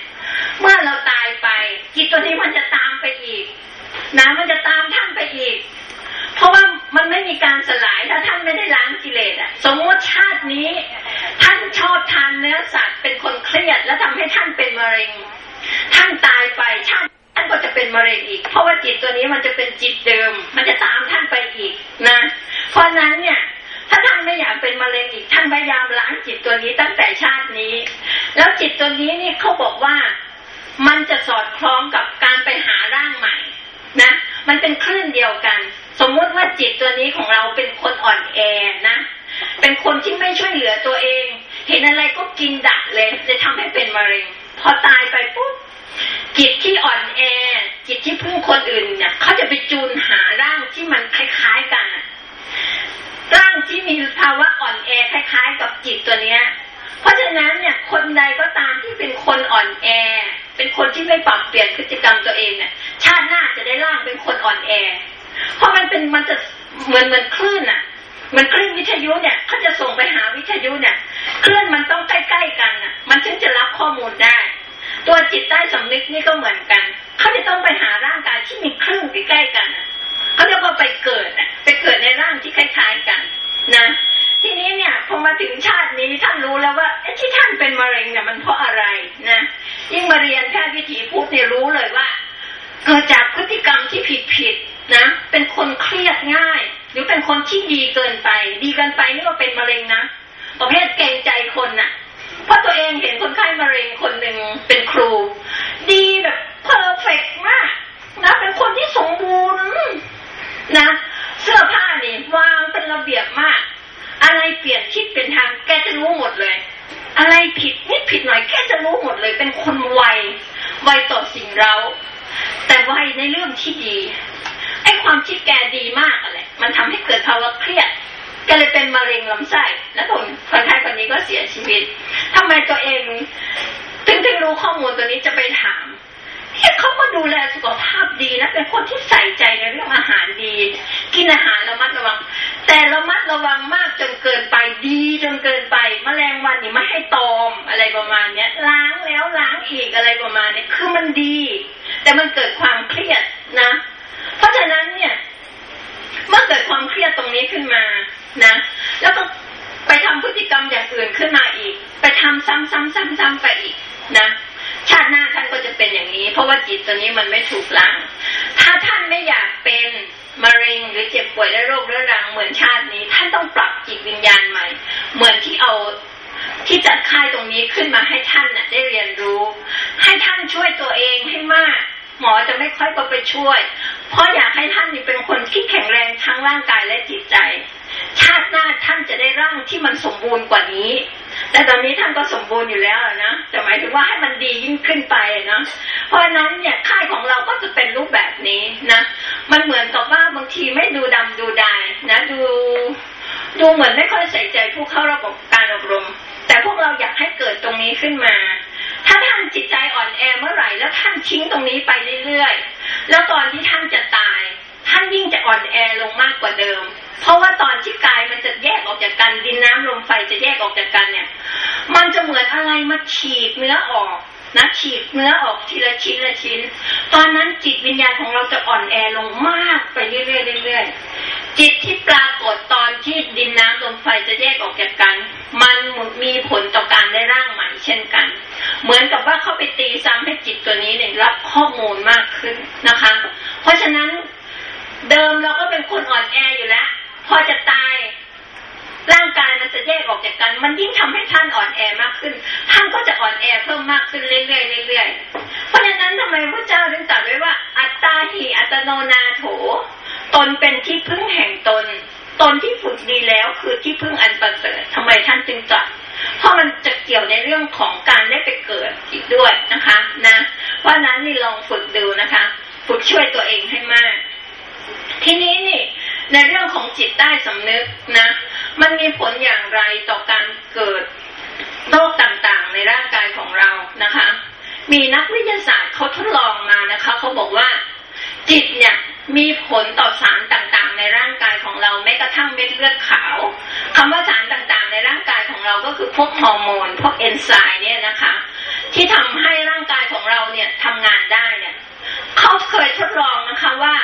เมื่อเราตายไปจิตตัวนี้มันจะตามไปอีกนะมันจะตามท่านไปอีก เพราะว่ามันไม่มีการสลายถ้าท่านไม่ได้ล้างกิเลสอะสมมติชาตินี้ ท่านชอบทานเนื้อสัตว์เป็นคนเครียด แล้วทำให้ท่านเป็นมะเร็ง ท่านตายไปชาติท่านก็จะเป็นมะเร็งอีก เพราะว่าจิตตัวนี้มันจะเป็นจิตเดิม มันจะตามท่านไปอีกนะ เพราะนั้นเนี่ยถ้าท่านไม่อยากเป็นมะเร็งอีกท่านพยายามล้างจิตตัวนี้ตั้งแต่ชาตินี้ แล้วจิตตัวนี้นี่เขาบอกว่ามันจะสอดคล้องกับการไปหาร่างใหม่นะ มันเป็นคลื่นเดียวกัน สมมุติว่าจิตตัวนี้ของเราเป็นคนอ่อนแอนะ เป็นคนที่ไม่ช่วยเหลือตัวเอง เห็นอะไรก็กินดักเลย จะทำให้เป็นมะเร็ง พอตายไปปุ๊บจิตที่อ่อนแอ จิตที่พึ่งคนอื่นเนี่ยเขาจะไปจูนหาร่างที่มันคล้ายๆกันร่างที่มีภาวะอ่อนแอคล้าย ๆ กับจิตตัวเนี้ย เพราะฉะนั้นเนี่ยคนใดก็ตามที่เป็นคนอ่อนแอ เป็นคนที่ไม่ปรับเปลี่ยนพฤติกรรมตัวเองเนี่ยชาติหน้าจะได้ร่างเป็นคนอ่อนแอ เพราะมันเป็นมันจะเหมือนเหมือนคลื่นอะมันคลื่นวิทยุเนี่ยเขาจะส่งไปหาวิทยุเนี่ยคลื่นมันต้องใกล้ๆกันอะมันถึงจะรับข้อมูลได้ ตัวจิตใต้สำนึกนี่ก็เหมือนกันเขาจะต้องไปหาร่างกายที่มีคลื่นใกล้ๆกันเขาเรียกว่าไปเกิดไปเกิดในร่างที่คล้ายๆกัน นะทีนี้เนี่ยพอมาถึงชาตินี้ท่านรู้แล้วว่าที่ท่านเป็นมะเร็งเนี่ยมันเพราะอะไรนะยิ่งมาเรียนแพทย์วิถีพุทธเนี่ยรู้เลยว่า เกิดจากพฤติกรรมที่ผิดๆ นะ เป็นคนเครียดง่าย หรือเป็นคนที่ดีเกินไป ดีเกินไปนี่ก็เป็นมะเร็งนะประเภทเกรงใจคนน่ะ เพราะตัวเองเห็นคนไข้มะเร็งคนหนึ่งเป็นครู ดีแบบเพอร์เฟกมากนะเป็นคนที่สมบูรณ์นะเสื้อผ้านี่วางเป็นระเบียบมาก อะไรเปลี่ยนคิดเป็นทางแกจะรู้หมดเลย อะไรผิดนิดผิดหน่อยแกจะรู้หมดเลย เป็นคนไวไวต่อสิ่งเรา แต่ไวในเรื่องที่ดี ความคิดแกดีมากอะไรมันทำให้เกิดภาวะเครียดแกเลยเป็นมะเร็งลำไส้แล้วคนคนไข้คนนี้ก็เสียชีวิตทำไมตัวเองถึงถึงรู้ข้อมูลตัวนี้จะไปถามเขาก็ดูแลสุขภาพดีนะเป็นคนที่ใส่ใจในเรื่องอาหารดี กินอาหารระมัดระวัง แต่ระมัดระวังมากจนเกินไปดีจนเกินไปแมลงวันนี่ไม่ให้ตอมอะไรประมาณเนี้ย ล้างแล้วล้างอีกอะไรประมาณนี้คือมันดี แต่มันเกิดความเครียดนะ เพราะฉะนั้นเนี่ยเมื่อเกิดความเครียดตรงนี้ขึ้นมานะ แล้วก็ไปทำพฤติกรรมอย่างอื่นขึ้นมาอีก ไปทำซ้ำๆๆๆไปอีกนะชาติหน้าท่านก็จะเป็นอย่างนี้ เพราะว่าจิตตัวนี้มันไม่ถูกล้าง ถ้าท่านไม่อยากเป็นมะเร็งหรือเจ็บป่วยและโรคเรื้อรังเหมือนชาตินี้ ท่านต้องปรับจิตวิญญาณใหม่ เหมือนที่เอาที่จัดค่ายตรงนี้ขึ้นมาให้ท่านน่ะได้เรียนรู้ ให้ท่านช่วยตัวเองให้มาก หมอจะไม่ค่อยก็ไปช่วย เพราะอยากให้ท่านนี่เป็นคนที่แข็งแรงทั้งร่างกายและจิตใจ ชาติหน้าท่านจะได้ร่างที่มันสมบูรณ์กว่านี้ แต่ตอนนี้ท่านก็สมบูรณ์อยู่แล้วนะแต่หมายถึงว่าให้มันดียิ่งขึ้นไปนะเพราะนั้นเนี่ยค่ายของเราก็จะเป็นรูปแบบนี้นะ มันเหมือนกับว่าบางทีไม่ดูดำดูดายนะดูดูเหมือนไม่ค่อยใส่ใจผู้เข้าระบบการอบรม แต่พวกเราอยากให้เกิดตรงนี้ขึ้นมา ถ้าท่านจิตใจอ่อนแอเมื่อไหร่ แล้วท่านทิ้งตรงนี้ไปเรื่อยๆ แล้วตอนที่ท่านจะตาย ท่านยิ่งจะอ่อนแอลงมากกว่าเดิม เพราะว่าตอนที่กายมันจะแยกออกจากกันดินน้ำลมไฟจะแยกออกจากกันเนี่ย มันจะเหมือนอะไรมาฉีกเนื้อออกนะฉีกเนื้อออกทีละชิ้นละชิ้น ตอนนั้นจิตวิญญาณของเราจะอ่อนแอลงมากไปเรื่อยๆเรื่อยๆ จิตที่ปรากฏตอนที่ดินน้ำลมไฟจะแยกออกจากกัน มันมีผลต่อการได้ร่างใหม่เช่นกัน เหมือนกับว่าเขาไปตีซ้ำให้จิตตัวนี้เนี่ยรับข้อมูลมากขึ้นนะคะ เพราะฉะนั้นเดิมเราก็เป็นคนอ่อนแออยู่แล้ว พอจะตายร่างกายมันจะแยกออกจากกัน มันยิ่งทำให้ท่านอ่อนแอมากขึ้น ท่านก็จะอ่อนแอเพิ่มมากขึ้นเรื่อยๆเรื่อยๆเพราะฉะนั้นทำไมพระเจ้าถึงตรัสไว้ว่า อัตตาหิอัตโนนาโถ ตนเป็นที่พึ่งแห่งตน ตนที่ฝึกดีแล้วคือที่พึ่งอันประเสริฐทำไมท่านจึงตรัสเพราะมันจะเกี่ยวในเรื่องของการได้ไปเกิดอีกด้วยนะคะนะเพราะนั้นนี่ลองฝึกดูนะคะ ฝึกช่วยตัวเองให้มาก ทีนี้นี่ในเรื่องของจิตใต้สำนึกนะ มันมีผลอย่างไรต่อการเกิดโรคต่างๆ ในร่างกายของเรานะคะ มีนักวิทยาศาสตร์เขาทดลองมานะคะเขาบอกว่า จิตเนี่ย มีผลต่อสารต่างๆ ในร่างกายของเราแม้กระทั่งเม็ดเลือดขาวคำว่าสารต่างๆ ในร่างกายของเราก็คือพวกฮอร์โมนพวกเอนไซม์เนี่ยนะคะ ที่ทำให้ร่างกายของเราเนี่ยทำงานได้เนี่ยเขาเคยทดลองนะคะว่า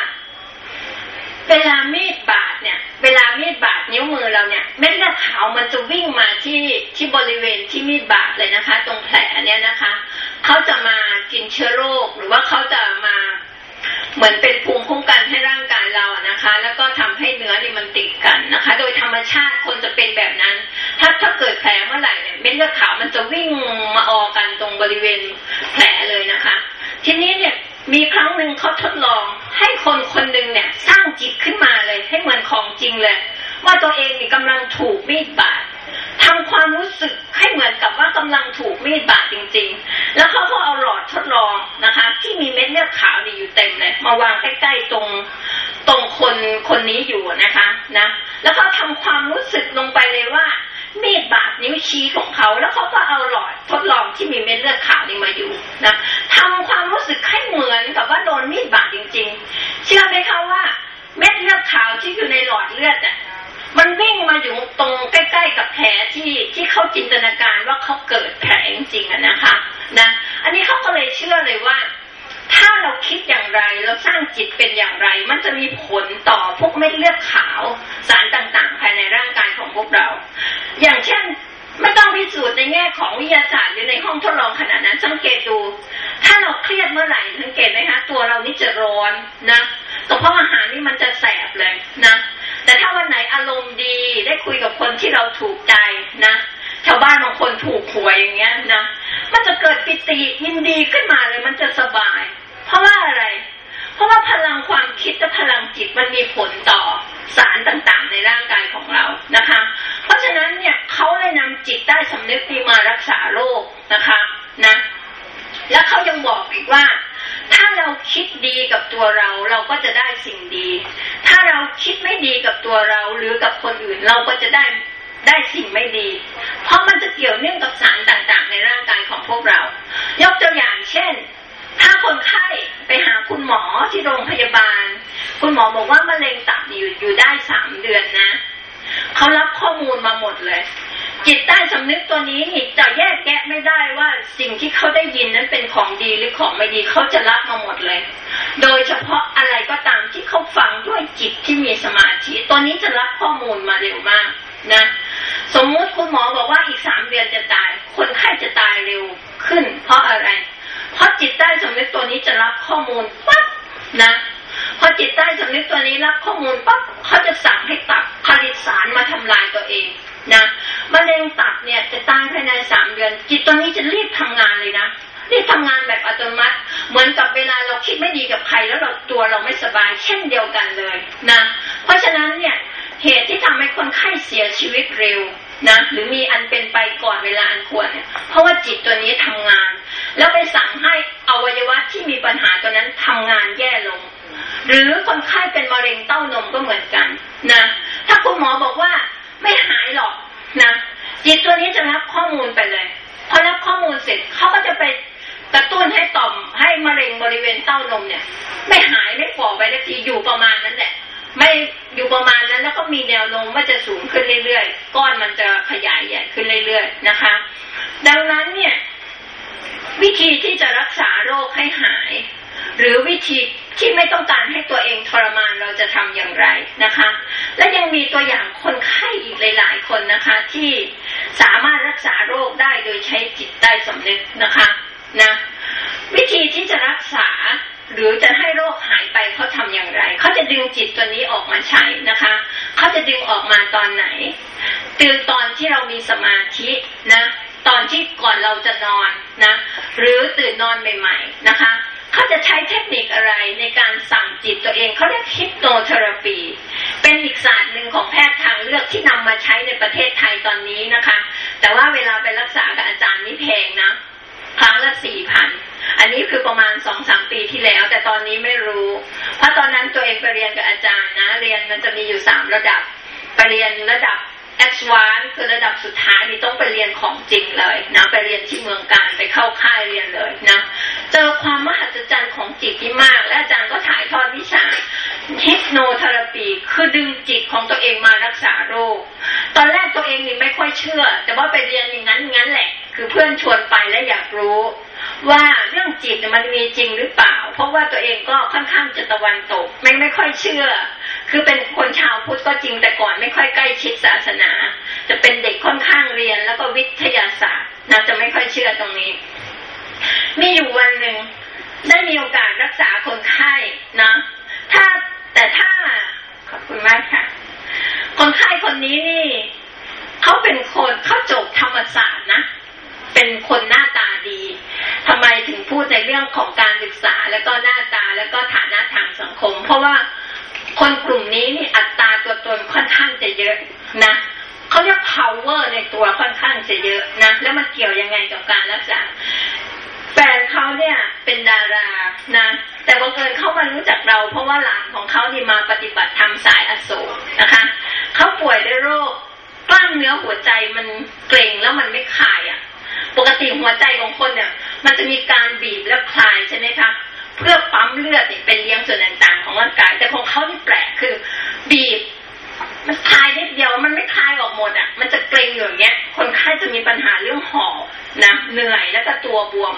เวลามีดบาดเนี่ย เวลามีดบาดนิ้วมือเราเนี่ย เม็ดเลือดขาวมันจะวิ่งมาที่ที่บริเวณที่มีดบาดเลยนะคะ ตรงแผลเนี่ยนะคะเขาจะมากินเชื้อโรคหรือว่าเขาจะมา เหมือนเป็นภูมิคุ้มกันให้ร่างกายเราอะนะคะ แล้วก็ทำให้เนื้อนี่มันติดกันนะคะ โดยธรรมชาติคนจะเป็นแบบนั้น ถ้าถ้าเกิดแผลเมื่อไหร่เนี่ยเม็ดเลือดขาวมันจะวิ่งมาออกกันตรงบริเวณแผลเลยนะคะ ทีนี้เนี่ยมีครั้งหนึ่งเขาทดลองให้คนคนหนึ่งเนี่ย สร้างจิตขึ้นมาเลย ให้เหมือนของจริงเลย ว่าตัวเองนี่กำลังถูกมีดบาด ทำความรู้สึกให้เหมือนกับว่ากำลังถูกมีดบาดจริง ๆ แล้วเขาก็เอาหลอดทดลองนะคะ ที่มีเม็ดเลือดขาวนี่อยู่เต็มเลยมาวางใกล้ๆตรงตรงคนคนนี้อยู่นะคะนะ แล้วเขาทาความรู้สึกลงไปเลยว่ามีดบาดนิ้วชี้ของเขา แล้วเขาก็เอาหลอดทดลองที่มีเม็ดเลือดขาวนี่มาอยู่นะทำความรู้สึกให้เหมือนกับว่าโดนมีดบาดจริง ๆ เชื่อไหมคะว่า เม็ดเลือดขาวที่อยู่ในหลอดเลือดอะ มันวิ่งมาอยู่ตรงใกล้ ๆ กับแผลที่ที่เขาจินตนาการว่าเขาเกิดแผลจริงๆนะคะนะอันนี้เขาก็เลยเชื่อเลยว่า ถ้าเราคิดอย่างไรเราสร้างจิตเป็นอย่างไร มันจะมีผลต่อพวกเม็ดเลือดขาวสารต่างๆ ภายในร่างกายของพวกเรา อย่างเช่นไม่ต้องพิสูจน์ในแง่ของวิทยาศาสตร์หรือในห้องทดลองขนาดนั้น สังเกตดู ถ้าเราเครียดเมื่อไหร่สังเกตไหมคะตัวเรานี่จะร้อนนะกระเพราะอาหารนี่มันจะแสบเลยนะแต่ถ้าวันไหนอารมณ์ดีได้ คุยกับคนที่เราถูกใจนะชาวบ้านบางคนถูกหวยอย่างเงี้ยนะมันจะเกิดปิติยินดีขึ้นมาเลยมันจะสบาย เพราะว่าอะไร เพราะว่าพลังความคิดและพลังจิตมันมีผลต่อสารต่างๆ ในร่างกายของเรานะคะ เพราะฉะนั้นเนี่ยเขาเลยนำจิตใต้สำนึกนี้มารักษาโรคนะคะนะ แล้วเขายังบอกอีกว่า ถ้าเราคิดดีกับตัวเราเราก็จะได้สิ่งดี ถ้าเราคิดไม่ดีกับตัวเราหรือกับคนอื่นเราก็จะได้ได้สิ่งไม่ดี เพราะมันจะเกี่ยวเนื่องกับสารต่างๆ ในร่างกายของพวกเรา ยกตัวอย่างเช่น ถ้าคนไข้ไปหาคุณหมอที่โรงพยาบาล คุณหมอบอกว่ามะเร็งตับอยู่อยู่ได้สามเดือนนะ เขารับข้อมูลมาหมดเลย จิตใต้สำนึกตัวนี้นี่จะแยกแยะไม่ได้ว่าสิ่งที่เขาได้ยินนั้นเป็นของดีหรือของไม่ดีเขาจะรับมาหมดเลย โดยเฉพาะอะไรก็ตามที่เขาฟังด้วยจิตที่มีสมาธิตัวนี้จะรับข้อมูลมาเร็วมากนะสมมุติคุณหมอบอกว่าอีกสามเดือนจะตาย คนไข้จะตายเร็วขึ้น เพราะอะไร เพราะจิตใต้สำนึกตัวนี้จะรับข้อมูลปั๊บนะพอจิตใต้สำนึกตัวนี้รับข้อมูลปั๊บเขาจะสั่งให้ตับผลิตสารมาทำลายตัวเอง นะมะเร็งตับเนี่ยจะตายภายในสามเดือน จิตตัวนี้จะรีบทำงานเลยนะรีบทำงานแบบอัตโนมัติ เหมือนกับเวลาเราคิดไม่ดีกับใครแล้วเราตัวเราไม่สบาย เช่นเดียวกันเลยนะเพราะฉะนั้นเนี่ยเหตุที่ทำให้คนไข้เสียชีวิตเร็วนะหรือมีอันเป็นไปก่อนเวลาอันควรเนี่ยเพราะว่าจิตตัวนี้ทำงาน แล้วไปสั่งให้อวัยวะที่มีปัญหาตัวนั้นทำงานแย่ลง หรือคนไข้เป็นมะเร็งเต้านมก็เหมือนกันนะถ้าคุณหมอบอกว่า ไม่หายหรอกนะจิตตัวนี้จะรับข้อมูลไปเลยพอรับข้อมูลเสร็จเขาก็จะไปกระตุ้นให้ต่อมให้มะเร็งบริเวณเต้านมเนี่ย ไม่หายไม่ฝ่อไปสักทีอยู่ประมาณนั้นแหละไม่อยู่ประมาณนั้นแล้วก็มีแนวโน้มว่าจะสูงขึ้นเรื่อยๆ ก้อนมันจะขยายใหญ่ขึ้นเรื่อยๆนะคะ ดังนั้นเนี่ย วิธีที่จะรักษาโรคให้หาย หรือวิธีที่ไม่ต้องการให้ตัวเองทรมานเราจะทำอย่างไรนะคะ และยังมีตัวอย่างคนไข้อีกหลาย ๆ คนนะคะ ที่สามารถรักษาโรคได้โดยใช้จิตใต้สำนึกนะคะนะวิธีที่จะรักษาหรือจะให้โรคหายไปเขาทำอย่างไร เขาจะดึงจิตตัวนี้ออกมาใช้นะคะ เขาจะดึงออกมาตอนไหนตื่นตอนที่เรามีสมาธินะ ตอนที่ก่อนเราจะนอนนะ หรือตื่นนอนใหม่ ๆ นะคะ เขาจะใช้เทคนิคอะไรในการสั่งจิตตัวเองเขาเรียก hypnotherapy เป็นอีกศาสตร์หนึ่งของแพทย์ทางเลือกที่นำมาใช้ในประเทศไทยตอนนี้นะคะ แต่ว่าเวลาไปรักษากับอาจารย์นี่แพงนะครั้งละสี่พัน อันนี้คือประมาณสองสามปีที่แล้ว แต่ตอนนี้ไม่รู้ เพราะตอนนั้นตัวเองไปเรียนกับอาจารย์นะ เรียนมันจะมีอยู่สามระดับ ไปเรียนระดับ advance คือระดับสุดท้ายนี่ต้องไปเรียนของจริงเลยนะ ไปเรียนที่เมืองกาญจน์ไปเข้าค่ายเรียนเลยนะ เจอความมหัศจรรย์ของจิตที่มาก และอาจารย์ก็ถ่ายทอดวิชา hypnotherapy คือดึงจิตของตัวเองมารักษาโรค ตอนแรกตัวเองนี่ไม่ค่อยเชื่อ แต่ว่าไปเรียนอย่างนั้นงั้นแหละ คือเพื่อนชวนไปและอยากรู้ ว่าเรื่องจิตมันมีจริงหรือเปล่า เพราะว่าตัวเองก็ค่อนข้างจะตะวันตกไม่ไม่ค่อยเชื่อ คือเป็นคนชาวพุทธก็จริงแต่ก่อนไม่ค่อยใกล้ชิดศาสนา จะเป็นเด็กค่อนข้างเรียนแล้วก็วิทยาศาสตร์นะจะไม่ค่อยเชื่อตรงนี้ มีอยู่วันหนึ่งได้มีโอกาสรักษาคนไข้นะถ้าแต่ถ้าขอบคุณมากค่ะ คนไข้คนนี้นี่เขาเป็นคนเขาจบธรรมศาสตร์นะเป็นคนหน้าตาดีทำไมถึงพูดในเรื่องของการศึกษาแล้วก็หน้าตาแล้วก็ฐานะทางสังคม เพราะว่าคนกลุ่มนี้นี่อัตราตัวตนค่อนข้างจะเยอะนะ เขาเรียก power ในตัวค่อนข้างจะเยอะนะ แล้วมันเกี่ยวยังไงกับการรักษาแฟนเขาเนี่ยเป็นดารานะ แต่บังเอิญเขามารู้จักเรา เพราะว่าหลานของเขาที่มาปฏิบัติธรรมสายอโศกนะคะเขาป่วยด้วยโรคกล้ามเนื้อหัวใจมันเกร็งแล้วมันไม่คลายอะ ปกติหัวใจของคนเนี่ย มันจะมีการบีบและคลายใช่ไหมคะเพื่อปั๊มเลือดเป็นเลี้ยงส่วนต่างๆ ของร่างกาย แต่ของเขาที่แปลกคือ บีบ มันคายนิดเดียวมันไม่คายออกหมดอะ มันจะเกร็งอย่างเงี้ย คนไข้จะมีปัญหาเรื่องหอบนะเหนื่อยแล้วก็ตัวบวม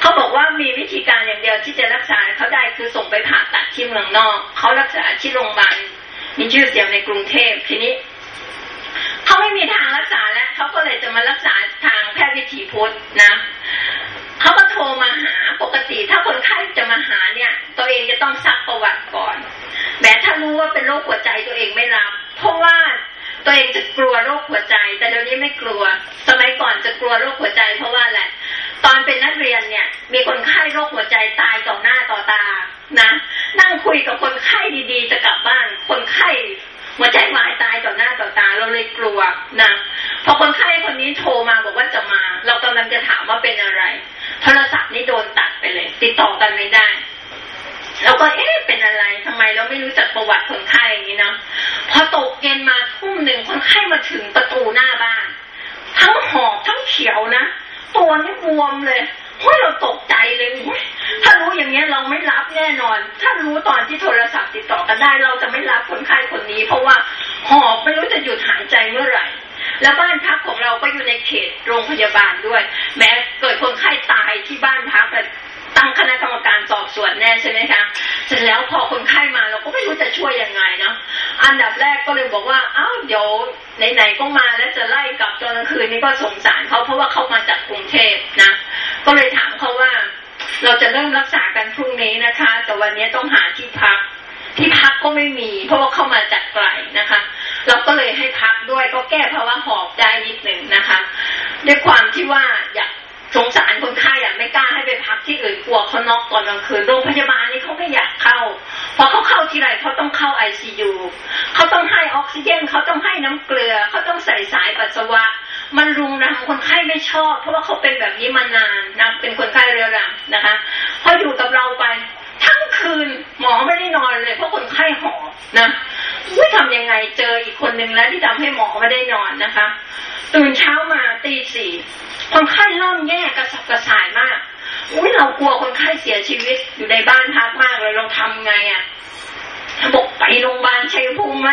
เขาบอกว่ามีวิธีการอย่างเดียวที่จะรักษาเขาได้คือส่งไปผ่าตัดที่เมืองนอก เขารักษาที่โรงพยาบาลมีชื่อเสียงในกรุงเทพทีนี้เขาไม่มีทางรักษาแล้วเขาก็เลยจะมารักษาทางแพทย์วิถีพุทธนะ เขาก็โทรมาหาปกติถ้าคนไข้จะมาหาเนี่ย ตัวเองจะต้องซักประวัติก่อนแม้ถ้ารู้ว่าเป็นโรคหัวใจตัวเองไม่รับ เพราะว่าตัวเองจะกลัวโรคหัวใจ แต่เดี๋ยวนี้ไม่กลัว สมัยก่อนจะกลัวโรคหัวใจ เพราะว่าแหละ ตอนเป็นนักเรียนเนี่ย มีคนไข้โรคหัวใจตายต่อหน้าต่อตานะ นั่งคุยกับคนไข้ดีๆ จะกลับบ้าน คนไข้ หัวใจวายตายต่อหน้าต่อตาเราเลยกลัวนะพอคนไข้คนนี้โทรมาบอกว่าจะมา เรากำลังจะถามว่าเป็นอะไรโทรศัพท์นี่โดนตัดไปเลย ติดต่อกันไม่ได้เราก็เอ๊ะเป็นอะไรทำไมเราไม่รู้จักประวัติคนไข้อย่างนี้เนาะพอตกเย็นมาทุ่มหนึ่งคนไข้มาถึงประตูหน้าบ้าน ทั้งหอบทั้งเขียวนะตัวนี่บวมเลย เฮ้ยเราตกใจเลยถ้ารู้อย่างเงี้ยเราไม่รับแน่นอน ถ้ารู้ตอนที่โทรศัพท์ติดต่อกันได้ เราจะไม่รับคนไข้คนนี้ เพราะว่าหอบไม่รู้จะหยุดหายใจเมื่อไหร่ แล้วบ้านพักของเราก็อยู่ในเขตโรงพยาบาลด้วย แม้เกิดคนไข้ตายที่บ้านพักแต่ตั้งคณะกรรมการสอบสวนแน่ใช่ไหมคะ เสร็จแล้วพอคนไข้มาเราก็ไม่รู้จะช่วยยังไงเนาะ อันดับแรกก็เลยบอกว่า อ้าว เดี๋ยวไหนๆก็มาแล้วจะไล่กลับตอนกลางคืนนี้ก็สงสารเขาเพราะว่าเขามาจากกรุงเทพนะ ก็เลยถามเขาว่า เราจะเริ่มรักษากันพรุ่งนี้นะคะ แต่วันนี้ต้องหาที่พัก ที่พักก็ไม่มี เพราะว่าเข้ามาจากไกลนะคะ เราก็เลยให้พักด้วยก็แก้ภาวะหอบได้นิดหนึ่งนะคะ ด้วยความที่ว่าอยากสงสารคนไข้อะไม่กล้าให้ไปพักที่อื่นกลัวเขาน็อกตอนกลางคืนโรงพยาบาลนี่เขาไม่อยากเข้าพอเขาเข้าทีไรเขาต้องเข้าไอซียูเขาต้องให้ออกซิเจนเขาต้องให้น้ำเกลือเขาต้องใส่สายปัสสาวะ มันรุงรังคนไข้ไม่ชอบ เพราะว่าเขาเป็นแบบนี้มานานนะเป็นคนไข้เรื้อรังนะคะพออยู่กับเราไป ทั้งคืนหมอไม่ได้นอนเลยเพราะคนไข้หอบนะไม่ทำยังไงเจออีกคนนึงแล้วที่ทำให้หมอไม่ได้นอนนะคะ ตื่นเช้ามาตีสี่คนไข้เริ่มแย่กระสับกระส่ายมากอุ้ยเรากลัวคนไข้เสียชีวิตอยู่ในบ้านพักมากเลยเราทำไงอะ่ะบอกไปโรงพยาบาลชัยภูมิไหม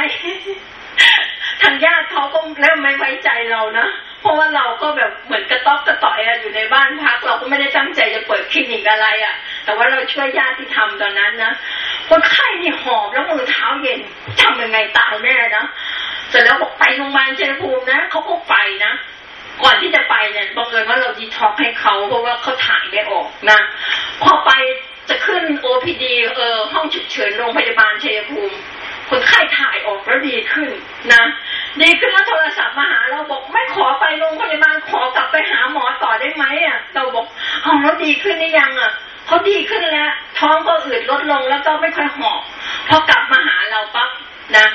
ทางญาติเขาก็เริ่มไม่ไว้ใจเรานะเพราะว่าเราก็แบบเหมือนกระต๊อบกระต่อยอยู่ในบ้านพัก เราก็ไม่ได้ตั้งใจจะเปิดคลินิกอะไรอะ่ะ แต่ว่าเราช่วยญาติที่ทำตอนนั้นนะคนไข้นี่หอบแล้วมือเท้าเย็นทำยังไงตายแน่นะเสร็จแล้วบอกไปโรงพยาบาลเชัยภูมินะเขาก็ไปนะก่อนที่จะไปเนี่ยบังเอิญว่าเราดีท็อกให้เขาเพราะว่าเขาถ่ายไม่ออกนะพอไปจะขึ้น OPD เออห้องฉุกเฉินโรงพยาบาลเชัยภูมิ คนไข้ถ่ายออกแล้วดีขึ้นนะดีขึ้นแล้วโทรศัพท์มาหาเราบอกไม่ขอไปโรงพยาบาลขอกลับไปหาหมอต่อได้ไหมอะเราบอกเอาแล้วดีขึ้นนี่ยังอะเขาดีขึ้นแล้ว ท้องก็อืดลดลงแล้วก็ไม่ค่อยหอบพอกลับมาหาเราปั๊บนะ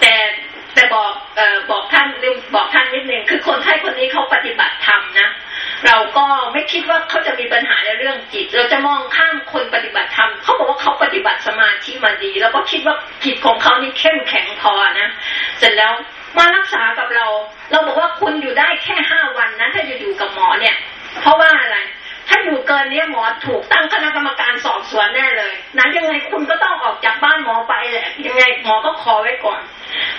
แต่แต่บอกออบอกท่านลืมบอกท่านนิดนึงคือคนไข้คนนี้เขาปฏิบัติธรรมนะ เราก็ไม่คิดว่าเขาจะมีปัญหาในเรื่องจิต เราจะมองข้ามคนปฏิบัติธรรมเขาบอกว่าเขาปฏิบัติสมาธิมาดี แล้วก็คิดว่าจิตของเขานี่เข้มแข็งพอนะเสร็จแล้วมารักษากับเรา เราบอกว่าคุณอยู่ได้แค่ห้าวันนะถ้าจะอยู่กับหมอเนี่ย เพราะว่าอะไร ถ้าอยู่เกินนี้หมอถูกตั้งคณะกรรมการสอบสวนแน่เลยนะยังไงคุณก็ต้องออกจากบ้านหมอไปแหละยังไงหมอก็ขอไว้ก่อน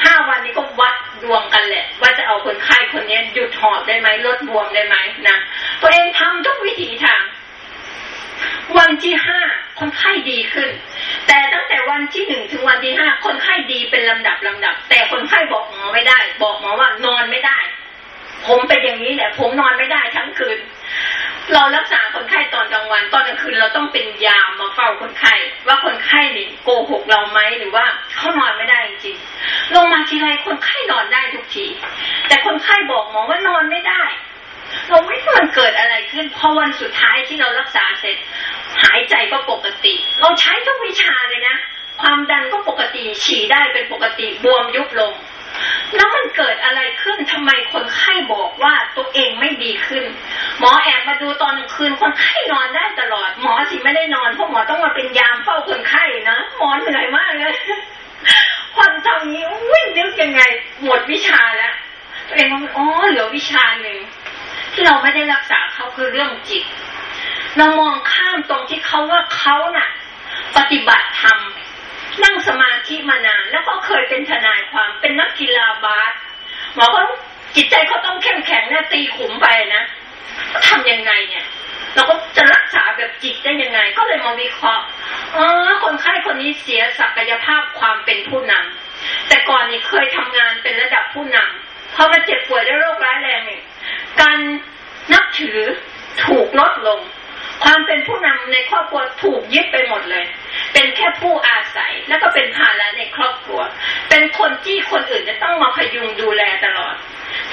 ห้าวันนี้ก็วัดดวงกันแหละ ว่าจะเอาคนไข้คนนี้หยุดหอบได้ไหมลดบวมได้ไหมนะตัวเองทำทุกวิถีทางวันที่ห้าคนไข้ดีขึ้น แต่ตั้งแต่วันที่หนึ่งถึงวันที่ห้าคนไข้ดีเป็นลำดับลำดับ แต่คนไข้บอกหมอไม่ได้ บอกหมอว่านอนไม่ได้ ผมเป็นอย่างนี้แหละ ผมนอนไม่ได้ทั้งคืน เรารักษาคนไข้ตอนกลางวัน ตอนกลางคืนเราต้องเป็นยามมาเฝ้าคนไข้ว่าคนไข้นี่โกหกเราไหมหรือว่าเขานอนไม่ได้จริงลงมาทีไรคนไข้นอนได้ทุกที แต่คนไข้บอกหมอว่านอนไม่ได้ เราไม่รู้มันเกิดอะไรขึ้นพอวันสุดท้ายที่เรารักษาเสร็จ หายใจก็ปกติ เราใช้ทุกวิชาเลยนะ ความดันก็ปกติฉี่ได้เป็นปกติบวมยุบลง แล้วมันเกิดอะไรขึ้นทำไมคนไข้บอกว่าตัวเองไม่ดีขึ้น หมอแอบมาดูตอนคืนคนไข้นอนได้ตลอด หมอสิไม่ได้นอนเพราะหมอต้องมาเป็นยามเฝ้าคนไข้นะหมอเหนื่อยมากเลยคนทำนี้วิ่งนึกยังไงหมดวิชาแล้วตัวเองว่าอ๋อเหลือวิชาหนึ่งที่เราไม่ได้รักษาเขาคือเรื่องจิต เรามองข้ามตรงที่เขาว่าเขาน่ะ ปฏิบัติธรรม นั่งสมาธิมานาน แล้วก็เคยเป็นทนายความเป็นนักกีฬาบาสหมอก็จิตใจเขาต้องเข้มแข็งเนี่ยตีขุมไปนะทำยังไงเนี่ย เราก็จะรักษาแบบจิตได้ยังไง ก็เลยมาวิเคราะห์อ๋อคนไข้คนนี้เสียศักยภาพความเป็นผู้นำแต่ก่อนนี่เคยทำงานเป็นระดับผู้นำพอมาเจ็บป่วยด้วยโรคร้ายแรงเนี่ยการนับถือถูกลดลง ความเป็นผู้นำในครอบครัวถูกยึดไปหมดเลย เป็นแค่ผู้อาศัยแล้วก็เป็นภาระในครอบครัว เป็นคนที่คนอื่นจะต้องมาพยุงดูแลตลอด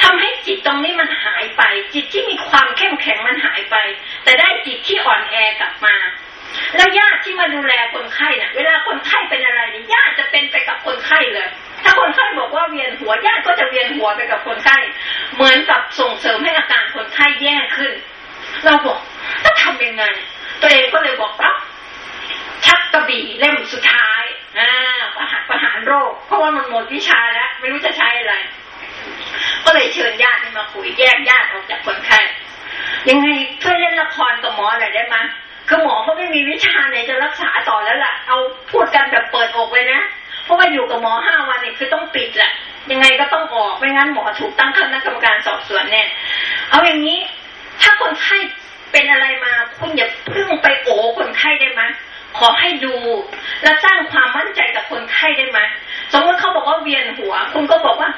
ทำให้จิตตรงนี้มันหายไป จิตที่มีความเข้มแข็งมันหายไป แต่ได้จิตที่อ่อนแอกลับมา แล้วญาติที่มาดูแลคนไข้นี่ยเวลาคนไข้เป็นอะไรนี่ญาติจะเป็นไปกับคนไข้เลย ถ้าคนไข้บอกว่าเวียนหัวญาติก็จะเวียนหัวไปกับคนไข้เหมือนกับส่งเสริมให้อาการคนไข้แย่ขึ้น เราบอกต้องทำยังไงตัวเองก็เลยบอกว่า ชักกระบี่เล่มสุดท้ายอ่าประหารประหารโรค เพราะว่ามันหมดวิชาแล้ว ไม่รู้จะใช้อะไร ก็เลยเชิญญาติมาคุยแยกญาติออกจากคนไข้ยังไงช่วยเล่นละครกับหมอหน่อยได้ไหมคือหมอเขาไม่มีวิชาไหนจะรักษาต่อแล้วล่ะ เอาพูดกันแบบเปิดอกเลยนะ เพราะว่าอยู่กับหมอห้าวันเนี่ยคือต้องปิดแหละยังไงก็ต้องออก ไม่งั้นหมอถูกตั้งคณะกรรมการสอบสวนแน่เอาอย่างนี้ ถ้าคนไข้เป็นอะไรมา คุณอย่าเพิ่งไปโอ้คนไข้ได้ไหม ขอให้ดู และสร้างความมั่นใจกับคนไข้ได้ไหมสมมติเขาบอกว่าเวียนหัว คุณก็บอกว่า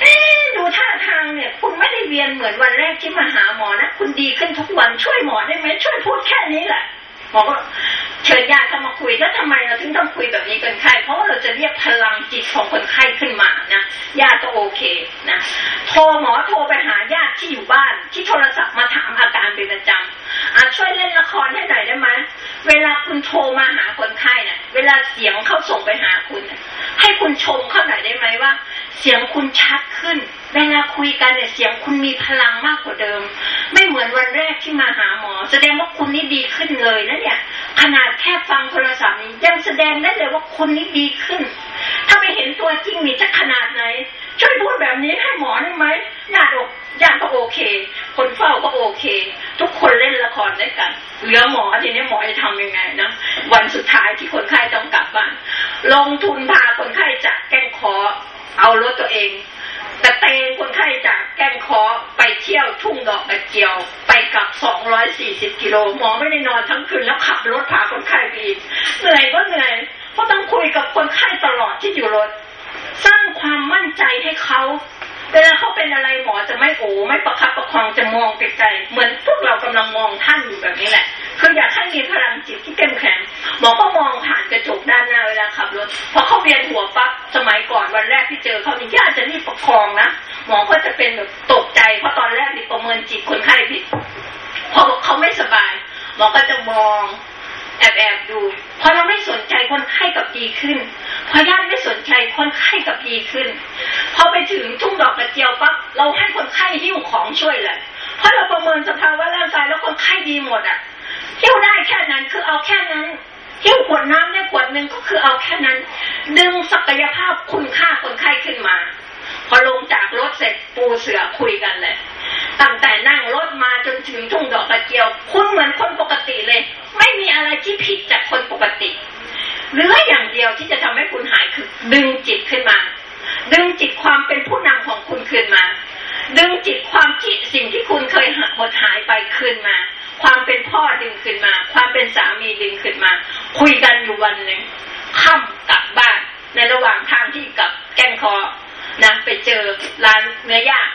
เอ๊ดูท่าทางเนี่ย คุณไม่ได้เวียนเหมือนวันแรกที่มาหาหมอนะคุณดีขึ้นทุกวันช่วยหมอได้ไหมช่วยพูดแค่นี้แหละหมอก็เชิญญาติเข้ามาคุยแล้วทำไมเราถึงต้องคุยแบบนี้กันไข้เพราะว่าเราจะเรียกพลังจิตของคนไข้ขึ้นมานะญาติก็โอเคนะโทรหมอโทรไปหาญาติที่อยู่บ้านที่โทรศัพท์มาถามอาการเป็นประจำ อาช่วยเล่นละครให้หน่อยได้ไหมเวลาคุณโทรมาหาคนไข้เนะ่ยเวลาเสียงเขาส่งไปหาคุณให้คุณชมเขาหน่อยได้ไหมว่า เสียงคุณชัดขึ้น เวลาคุยกันเนี่ยเสียงคุณมีพลังมากกว่าเดิม ไม่เหมือนวันแรกที่มาหาหมอ แสดงว่าคุณนี่ดีขึ้นเลยนะเนี่ย ขนาดแค่ฟังโทรศัพท์นี้ยังแสดงได้เลยว่าคุณนี่ดีขึ้น ถ้าไปเห็นตัวจริงนี่จะขนาดไหน ช่วยพูดแบบนี้ให้หมอได้ไหมญาติอกญาติก็โอเค คนเฝ้าก็โอเค ทุกคนเล่นละครด้วยกัน เหลือหมอทีนี้หมอจะทำยังไงนะวันสุดท้ายที่คนไข้ต้องกลับบ้านลงทุนพาคนไข้จากแก้งคอเอารถตัวเองแต่เตงคนไข้จากแก้งคอไปเที่ยวทุ่งดอกกระเจียว ไปกลับ240กิโลหมอไม่ได้นอนทั้งคืนแล้วขับรถพาคนไข้ไปอีกเหนื่อยก็เหนื่อยเพราะต้องคุยกับคนไข้ตลอดที่อยู่รถ สร้างความมั่นใจให้เขาเวลาเขาเป็นอะไรหมอจะไม่โอ้ไม่ประคับประคองจะมองไกลๆเหมือนพวกเรากำลังมองท่านอยู่แบบนี้แหละคืออยากให้มีพลังจิตที่เข้มแข็งหมอก็มองผ่านกระจกด้านหน้าเวลาขับรถพอเขาเวียนหัวปั๊บสมัยก่อนวันแรกที่เจอเขานี่ญาติจะรีบประคองนะหมอก็จะเป็นแบบตกใจเพราะตอนแรกนี่ประเมินจิตคนไข้ผิดพอเขาไม่สบายหมอก็จะมอง แอบแอบดูพอเราไม่สนใจคนไข้กับดีขึ้น พอญาติไม่สนใจคนไข้กับดีขึ้น พอไปถึงทุ่งดอกกระเจียวปั๊บเราให้คนไข้หิ้วของช่วยเลยเพราะเราประเมินสภาวะร่างกายแล้วคนไข้ดีหมดอะหิ้วได้แค่นั้นคือเอาแค่นั้นหิ้วขวดน้ำได้ขวดหนึ่งก็คือเอาแค่นั้น ดึงศักยภาพคุณค่าคนไข้ขึ้นมา พอลงจากรถเสร็จปูเสือคุยกันเลยตั้งแต่นั่งรถมาจนถึงทุ่งดอกกระเจียว คุณเหมือนคนปกติเลย ไม่มีอะไรที่ผิดจากคนปกติเหลืออย่างเดียวที่จะทำให้คุณหายคือ ดึงจิตขึ้นมา ดึงจิตความเป็นผู้นำของคุณคืนมา ดึงจิตความที่สิ่งที่คุณเคยหมดหายไปคืนมา ความเป็นพ่อดึงขึ้นมา ความเป็นสามีดึงขึ้นมา คุยกันอยู่วันหนึ่งค่ำกลับบ้านในระหว่างทางที่กลับแก้งคอ นะไปเจอร้านเนื้อย่าง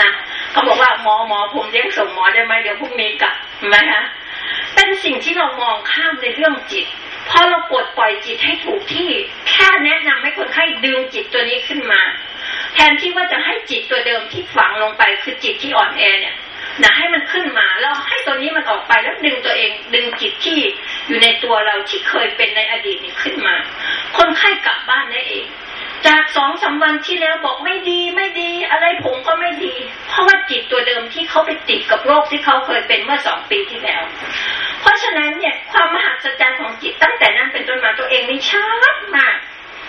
นะเขาบอกว่าหมอหมอผมเลี้ยงส่งหมอได้ไหมเดี๋ยวพรุ่งนี้กลับนะคะเป็นสิ่งที่เรามองข้ามในเรื่องจิตพอเราปลดปล่อยจิตให้ถูกที่แค่แนะนำให้คนไข้ดึงจิตตัวนี้ขึ้นมา แทนที่ว่าจะให้จิตตัวเดิมที่ฝังลงไปคือจิตที่อ่อนแอเนี่ยนะให้มันขึ้นมาแล้วให้ตัวนี้มันออกไปแล้วดึงตัวเอง ดึงจิตที่อยู่ในตัวเราที่เคยเป็นในอดีตนี้ขึ้นมา คนไข้กลับบ้านได้เอง จากสองสาวันที่แล้วบอกไม่ดีไม่ดี อะไรผมก็ไม่ดี เพราะว่าจิตตัวเดิมที่เขาไปติดกับโรคที่เขาเคยเป็นเมื่อสองปีที่แล้ว เพราะฉะนั้นเนี่ยความมหัศจรรย์ของจิตตั้งแต่นั้นเป็นต้นมาตัวเองมีชัดมาก